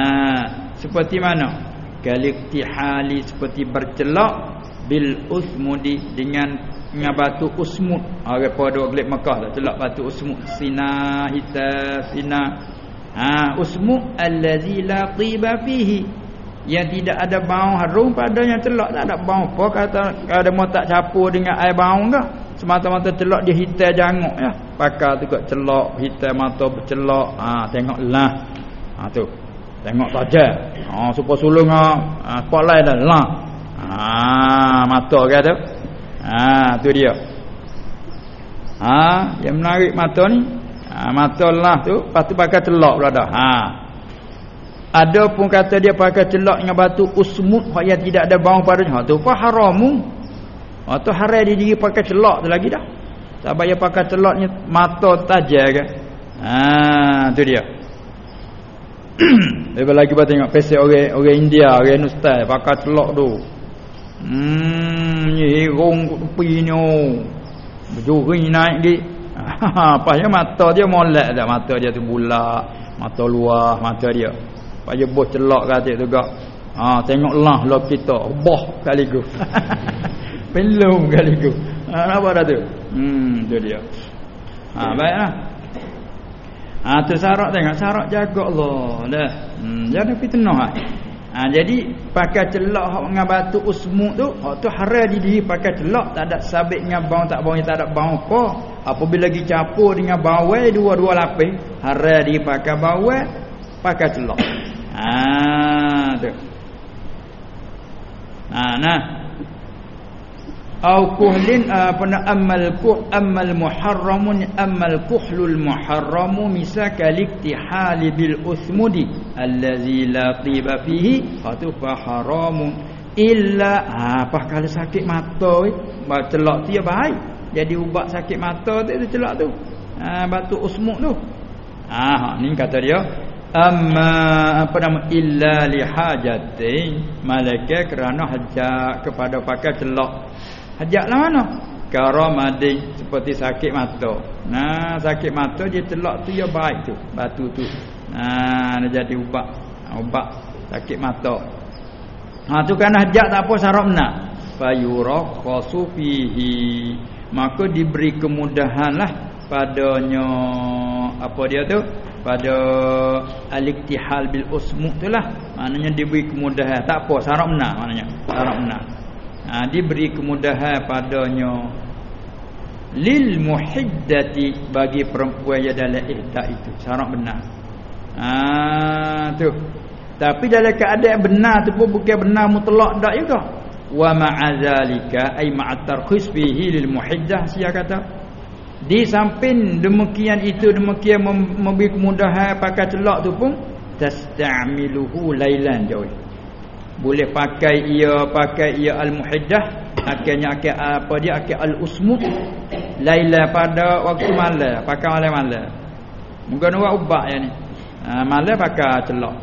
seperti mana? Kaliktihali seperti bercelak bil usmudi dengan dengan batu usmud. Orang pada gelik Mekah tak? Celak batu usmud. Sina hita sina. Ha usmud allazi la tiba fihi. Yang tidak ada bau harum padanya celak tak ada bau apa. Kata ada mau tak capur dengan air bau enggak semata-mata celak dia hitam janguk ya. Pakar tu kot celak hitam mata bercelak ha tengoklah ha tu. Tengok saja ha supaya sulung ha, ha spotlight dah lah. Ha mata ke tu? Ha tu dia. Ha yang menarik mata ni. Ha mata lah tu. Lepas tu pakai celak pula dah. Ha. Ada pun kata dia pakai celak dengan batu usmut. Yang tidak ada bau padanya ha tu apa haramu atau haram dia diri pakai celak tu lagi dah. Tak payah pakai celaknya mata tajam ke. Ha tu dia. (clears throat) Lepas lagi kita tengok pesek orang orang India, orang Nustai pakai celak tu. Hmm, ni hirung tepi ni. Berjuri naik di. Apa ya mata dia molek dah mata dia tu bulat, mata luar mata dia. Payah bos celak kata tu gak. Ha tengoklah lo kita, boh kali tu. (laughs) Belum kali tu. Ha, apa dah tu? Hmm, tu dia. Ha, baiklah. Ha, tu syarat tengok. Syarat jaga Allah. Dah. Hmm, jangan fitnah. Ha. ha, jadi, pakai celak hak dengan batu usmuk tu, hak tu haram di diri pakai celak. Tak ada sabit dengan bau, tak bau, tak ada bau apa. Apabila lagi campur dengan bawai, dua-dua lapis, haram di pakai bawai, pakai celak. Ha, (coughs) tu. Ha, nah au kuhlin apa nak amal kuh amal muharramun amal kuhlul muharramu misaka liktihali bil usmudi allazi la tiba fihi fatu fa haramun. Illa ha, apa kalau sakit mata ba celak tu ya baik. Jadi ubat sakit mata tu tu celak tu. Ha, batu usmuk tu. Ha ni kata dia. Amma apa nama illa li hajatin malaikat kerana hajat kepada pakai celak Hajatlah mana? Karamadin seperti sakit mata. Nah, sakit mata dia telak tu ya baik tu, batu tu. Nah, dia jadi ubat. Ubat sakit mata. Ha tu kan hajat tak apa syarat nak. Fayurakhasu fihi. Maka diberi kemudahanlah padanya apa dia tu? Pada aliktihal bil usmu tu lah. Maknanya diberi kemudahan. Tak apa syarat nak maknanya. Syarat nak ha, diberi kemudahan padanya. Lil muhiddati bagi perempuan yang dalam ihdah itu. Syarat benar. Ha tu. Tapi dalam keadaan benar tu pun bukan benar mutlak dak juga. Wa ma'azalika ay ma'atarkhis fihi lil muhiddah sia kata. Di samping demikian itu demikian memberi kemudahan pakai celak tu pun tasta'miluhu lailan jauh boleh pakai ia pakai ia al-muhiddah akhirnya akhir apa dia akhir al-usmud. Laila pada waktu malam pakai malam-malam mungkin buat ubat yang ni. Ha, malam pakai celak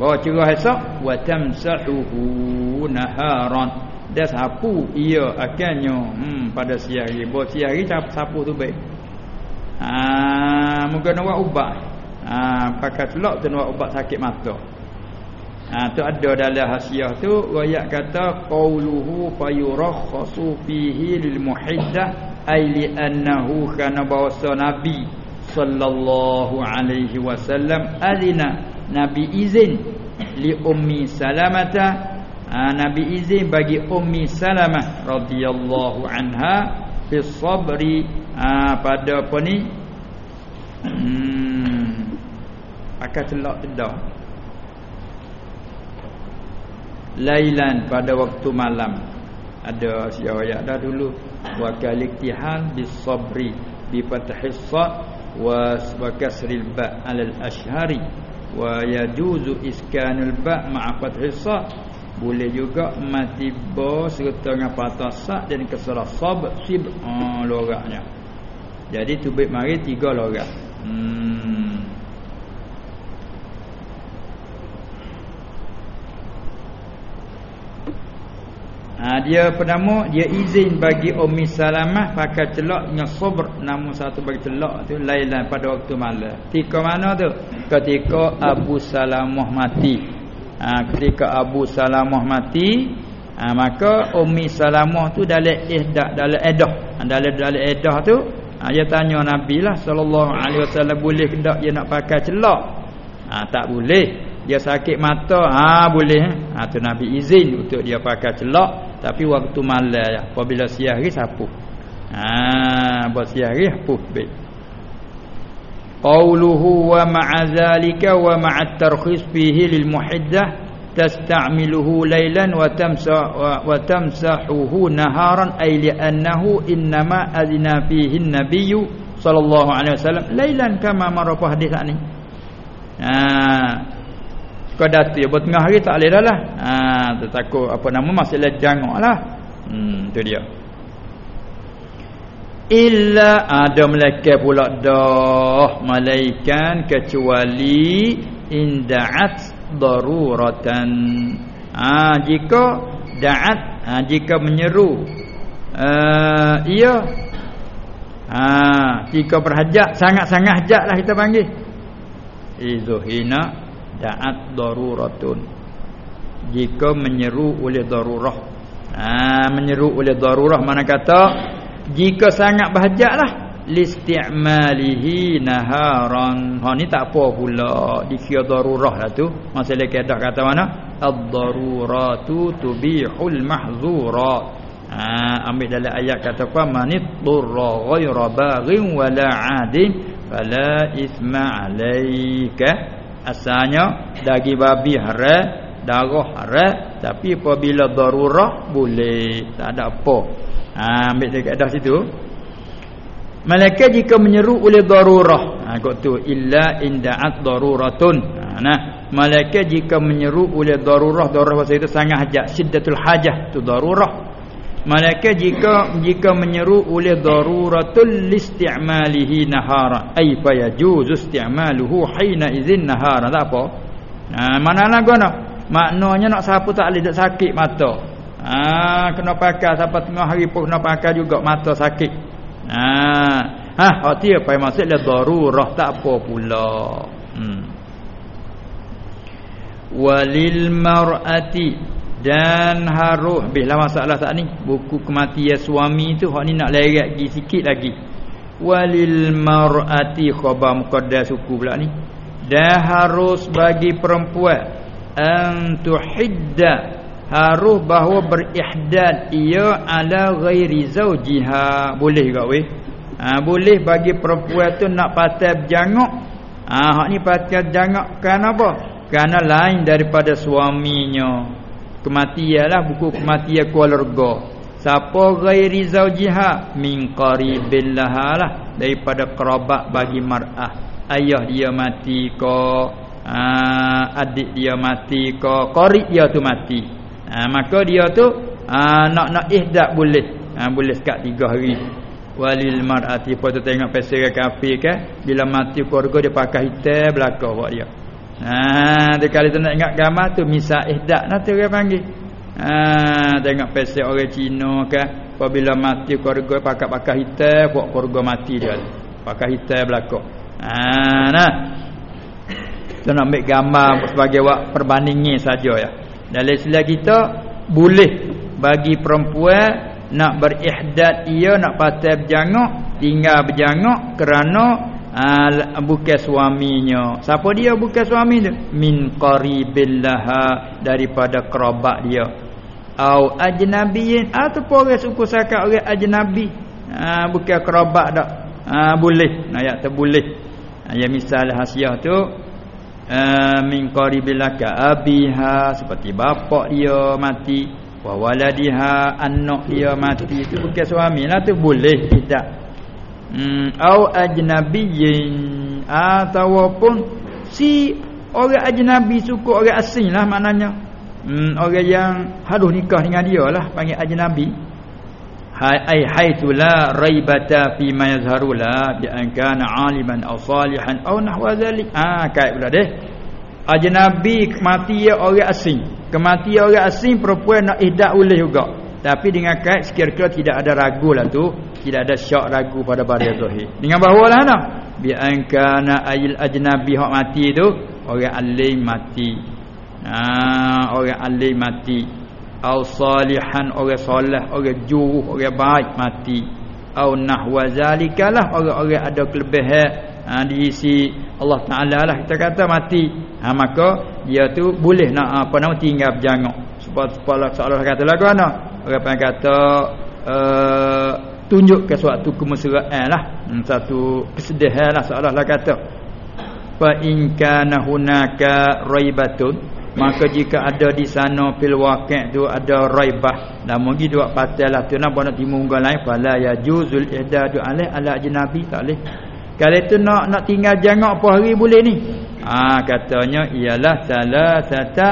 bawa cerah esok wa tamsahuhu naharan. Dia sapu ia akhirnya hmm, pada siang hari bawa siang hari sapu tu baik. Ha, mungkin buat ubat ha, pakai celak tu buat ubat sakit mata Ha tu ada dalam hasiah tu riwayat kata qauluhu fayurakhasu fihi lil muhiddah ay li annahu kana bawasa nabi sallallahu alaihi wasallam adina nabi izin li ummi salamata. Ha, nabi izin bagi ummi salamah radhiyallahu anha fi sabri. Ha, pada apa ni? Hmm akan celak dah lailan pada waktu malam. Ada riwayat dah dulu. Wa kaliktihal bisabri bi fathis sad wa kasril ba alal ashhari wa yajuzu iskanul ba ma'a fathis sad. Boleh juga mati ba serta dengan patah sad dan kasrah sab sib ah logatnya jadi tubik mari tiga logat hmm Ha, dia penama dia izin bagi Ummi Salamah pakai celak dengan sabr nama satu bagi celak tu lailan pada waktu malam. Ketika mana tu? Ketika Abu Salamah mati. Ha, ketika Abu Salamah mati, ha, maka Ummi Salamah tu dalam ihdah dalam edah. Ha, dalam dalam edah tu ha, dia tanya Nabi lah sallallahu alaihi wasallam boleh ke dia nak pakai celak? Ha, tak boleh. Dia sakit mata, ha boleh. Ha tu Nabi izin untuk dia pakai celak tapi waktu malam ya apabila siang hari sapu. Ha buat siang hari sapu baik. Qauluhu wa ma'a zalika wa ma'a tarkhis fihi lil muhiddah tasta'miluhu laylan wa tamsa wa tamsahuhu naharan ay li'annahu inma adina fihi an-nabiy sallallahu alaihi wasallam laylan kama marfa hadis ni. Ha kau datu buat tengah hari tak boleh dah lah. Ha, takut apa nama lejang lah. Hmm, tu dia. Illa ada malaikat pula dah malaikan kecuali inda'at daruratan. Ha, jika da'at ha, jika menyeru uh, iya ha, jika berhajat sangat-sangat hajat lah kita panggil izuhina da'at daruratun. Jika menyeru oleh darurah. Ha, menyeru oleh darurah mana kata? Jika sangat bahajatlah listi'malihi naharan. Ha ni tak apa pula. Dikira darurah lah tu. Masalah kaedah kata mana? Ad-daruratu tubihul mahzurat. Ha, ambil dalam ayat kata apa? Manit durra ghayra baghin wala 'adin. Fala isma 'alaika asalnya daging babi haram darah haram tapi apabila darurah boleh. Tak ada apa. Ha ambil dekat dah situ. Malaikat jika menyeru oleh darurah. Ha kok tu. Illa inda'at daruratun. Ha nah. Malaikat jika menyeru oleh darurah darurah bahasa itu sangat hajat. Syiddatul hajah. Tu darurah Malaikat jika jika menyeru oleh daruratul listi'malihi nahara. Ay fa yajuzu isti'maluhu hina idzin nahara. Tak apa. Ha mana nak guna. Maknanya nak siapa tak boleh sakit mata. Ha kena pakai siapa tengah hari pun kena pakai juga mata sakit. Ha ha hati apa yang maksud dia darurah tak apa pula. Hmm. Walil mar'ati dan haruh bila masalah saat ni. Buku kematian suami tu hak ni nak leret gi sikit lagi. Walil mar'ati khabar muqaddas suku pula ni. Dan harus bagi perempuan an tuhidda harus bahawa berihdad ia ala ghairi zaujiha boleh ke weh. Ha, boleh bagi perempuan tu nak patah berjangak ha, hak ni patah berjangak kan apa kerana lain daripada suaminya kematian lah buku kematian keluarga siapa ghairi zaujiha? Min qaribil lah. Daripada kerabat bagi mar'ah. Ayah dia mati ke aa, adik dia mati ke qarib dia tu mati. Ha, maka dia tu aa, nak nak ihdak boleh. Ha, boleh sekat tiga hari. Walil mar'ati. Apa tu tengok pasal kafir kan bila mati keluarga dia pakai hitam belakang buat dia ha dia kali tu nak ingat gambar tu misal ihdak nak tu orang panggil. Ha tengok pasal orang Cina kan apabila mati keluarga pakai-pakai hitam buat keluarga mati dia. Pakai hitam belakang. Ha nah. Tu nak ambil gambar sebagai wak perbandingan saja ya. Dalam istilah kita boleh bagi perempuan nak berihdad ia nak patah berjangak tinggal berjangak kerana uh, bukan suaminya. Siapa dia bukan suami tu min qaribillaha daripada kerabat dia. Au ajnabiyin ataupun orang suku sakat orang ajnabi. Uh, bukan kerabat dak. Uh, boleh. Ayat tu boleh uh, ya misal hasiah tu uh, min qaribillaka abiha seperti bapak dia mati wa waladiha anak dia mati. Itu bukan suami lah tu boleh tidak hmm au ajnabiyyin ataupun si orang ajnabi suku orang asing lah maknanya. Hmm orang yang haduh nikah dengan dia lah panggil ajnabi. Hai haitu la raibata fi ma yazharu la bi an kana aliman aw salihan aw nahwa zalik. Ah kait pula deh. Ajnabi mati ya orang asing. Kematian orang asing perempuan nak ihdak boleh juga. Tapi dengan kait sekiranya tidak ada ragu lah tu tidak ada syak ragu pada baria zahir dengan bahawa lah nak bi ankana ayil ajnabi hak mati tu orang alim mati. Ha, orang alim mati. Au salihan orang soleh orang juruh orang baik mati. Au nahwa zalikalah orang-orang ada kelebihan. Ha, diisi Allah Taala lah kita kata mati. Ha, maka dia tu boleh nak apa nama tinggal berjanguk. Sebab kepala seolah kata lagu ana orang pun kata uh, tunjuk ke suatu kemesraan lah. Hmm, satu kesedihan lah seolah lah kata fa in kana hunaka raibatun. Maka jika ada di sana fil waqi' tu ada raibah dan mungkin dua patel lah tu nak nak timbul lain fala ya juzul ihdadu alaih ala ajnabi tak boleh. Kalau itu nak nak tinggal jangok apa hari boleh ni. Ah ha, katanya ialah salah sata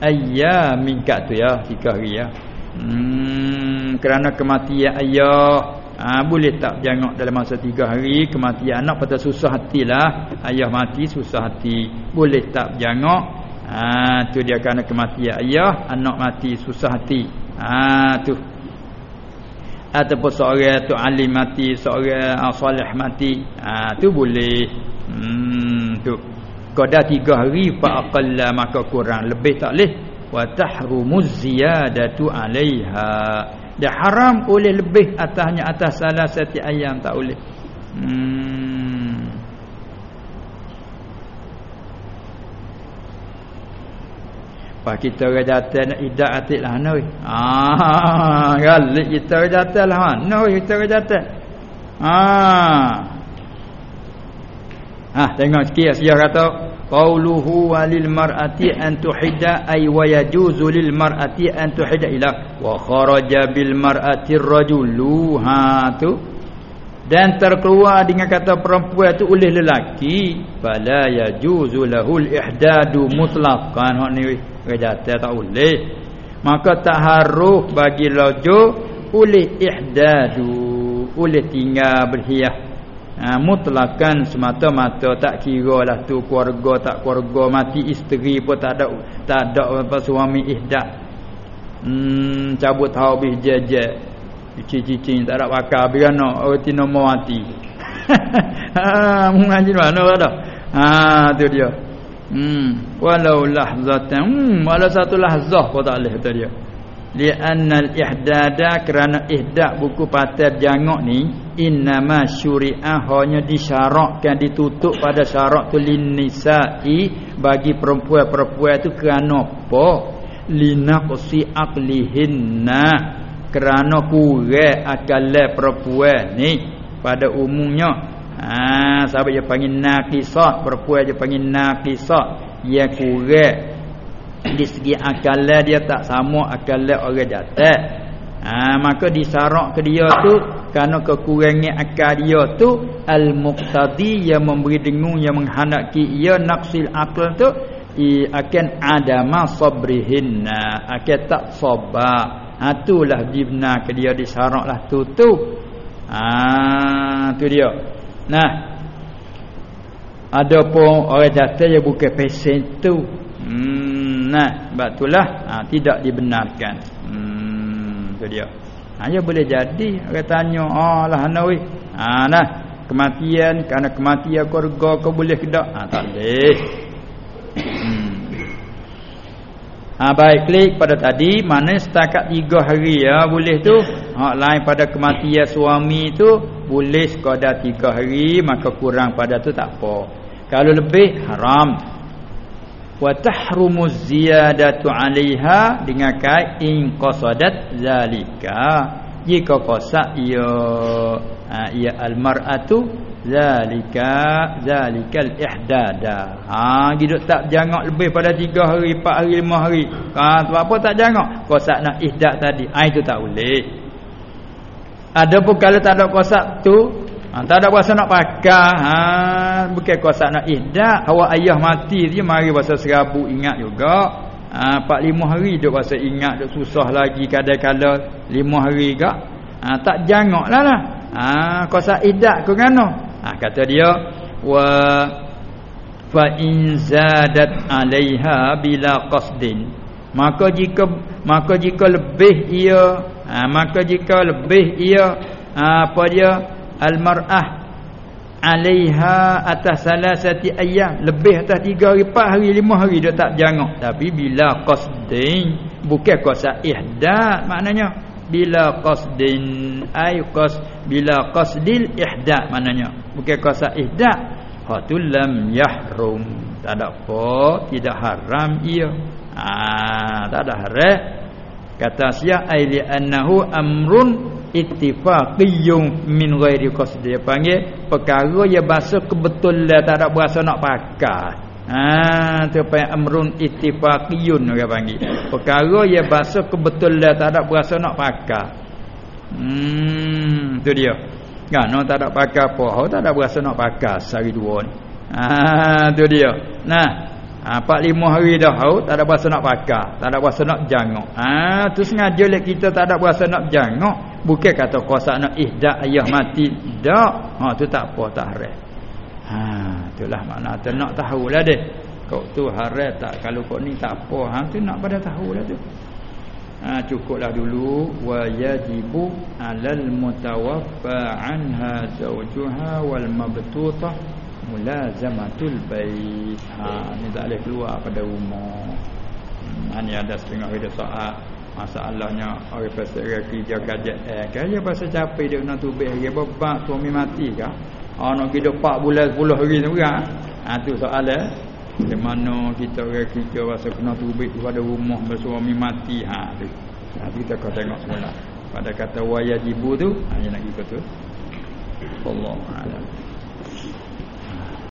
ayyamin kat tu ya tiga hari ya. Hmm kerana kematian ayah ha, boleh tak jangok dalam masa tiga hari? Kematian anak pada susah hatilah ayah mati susah hati. Boleh tak jangok? Ha tu dia kerana kematian ayah anak mati susah hati. Ha tu. Ataupun seorang tu alim mati seorang uh, soleh mati. Ha tu boleh. Hmm tu. Qada tiga hari fa aqalla maka kurang. Lebih tak leh wa tahrumuz ziyadatu alaiha dia haram oleh lebih atasnya atas salah satu ayam tak boleh hmm Pak kita datang nak idak atik lah noi. Ah, (laughs) galik kita datang lah. Noi kita datang. Ah, Ah tengok sikit dia kata qauluhu walil mar'ati an tuhidda ay wa yajuzu lil mar'ati an tuhidda ila wa kharaja bil mar'ati rajulu ha tu. Dan terkeluar dengan kata perempuan tu oleh lelaki fala yajuzu lahul ihdadu mutlaqan. Hak ni kata tak boleh. Maka tak harus bagi lojo oleh ihdadu oleh tinggal berhias ha, mutlakan semata-mata. Tak kira lah tu keluarga tak keluarga. Mati isteri pun tak ada tak ada apa suami ihdak hmm cabut habis jejak. Cicing-cicing tak ada pakar. Bagaimana orang tino mati. (laughs) Ha mana ada ha tu dia. Hmm walau lahzatan hmm walau satu lahzah pun tak boleh kata dia li'anna al-ihdada kerana ihdak buku patar jangok ni innama syuri'ah hanya disyarakkan ditutup pada syarak tu linnisa'i bagi perempuan-perempuan tu kerana apa? Linaqsi aqlihinna kerana kurang akal perempuan ni pada umumnya. Ha sahabat dia panggil naqisat perempuan dia panggil naqisat yang kurang di segi akal dia tak sama akal orang jatuh ha, maka disarak ke dia tu kerana kekurangan akal dia tu al-muqtadi yang memberi dengung yang menghendaki ia naqsil akal tu akan adama sabrihinna akan tak sabar ha itulah dibna ke dia disaraklah tu tu Ah tu dia. Nah. Ada pun orang jatuh yang bukan pesen tu. Hmm, nah, sebab itulah ha, tidak dibenarkan. Hmm, tu dia. Ha, ya boleh jadi orang tanya, "Oh, lah nawi." Ha, nah, kematian kerana kematian keluarga kau boleh ke tak? Ha, tak boleh. Hmm. Ha, baik klik pada tadi mana setakat tiga hari ya boleh tu. Hak lain pada kematian suami tu boleh sekadar tiga hari maka kurang pada tu tak apa. Kalau lebih haram. Wa tahrumu ziyadatu 'alaiha dengan kait in qasadat zalika. Jika qasak ia ha, ia al-mar'atu zalika zalikal ihdada. Ha hidup tak jangak lebih pada 3 hari 4 hari 5 hari. Ha sebab apa tak jangak kosak nak ihdad tadi. Ha itu tak boleh. Adapun kalau tak ada kosak tu ha, tak ada kuasa nak pakai ha bukan kosak nak ihdad awak ayah mati dia mari puasa serabu ingat juga. Ha 4 5 hari duk puasa ingat duk susah lagi kadang-kadang. 5 hari gak ha tak jangaklah lah ha kosak ihdad ke ngano ha, kata dia wa fa in zadat alaiha bila qasdin. Maka jika maka jika lebih ia ha, maka jika lebih ia ha, apa dia al mar'ah alaiha atas salasati ayyam. Lebih atas 3 hari 4 hari 5 hari dia tak jangok. Tapi bila qasdin bukan qasa ihdad maknanya. Bila qasdin ay qas bila qasdil ihda maknanya. Bukan qasa ihda hatul lam yahrum. Tak ada apa tidak haram ia. Ah tak ada haram. Kata sia ay li annahu amrun ittifaqiyyun min ghairi qasdi dia panggil perkara yang bahasa kebetulan tak ada berasa nak pakai Ha tu yang amrun ittifaqiyun orang panggil. Perkara yang bahasa kebetulan tak ada berasa nak pakai. Hmm tu dia. Kan no tak ada pakai apa, tak ada berasa nak pakai sehari dua ni. Ha tu dia. Nah, ha 4 5 hari dah oh, tak ada berasa nak pakai, tak ada berasa nak jangok. Ha tu sengaja lek kita tak ada berasa nak jangok. Bukan kata kuasa nak ihdak ayah mati. Tak. Ha tu tak apa tak. Ha itulah makna tu nak tahulah deh. Kau tu haram tak kalau kau ni tak apa ha tu nak pada tahulah tu. Ha cukuplah dulu wa yajibu 'alal mutawaffa 'anha zawjuha wal mabtutah mulazamatul bait. Ha ni tak boleh keluar pada rumah. Hmm, ni ada setengah video soal Masalahnya orang pasal kerja kajian eh kaya pasal capek dia nak tubih dia bebak suami mati kah? Ha nak kita 4 bulan 10 hari tu kan. Ha tu soalan. Di mana kita orang kerja rasa kena tubik pada rumah bersuami mati ha tu. Ha kita kau tengok semula. Pada kata wajibu tu, ha nak ikut tu. Allahu a'lam.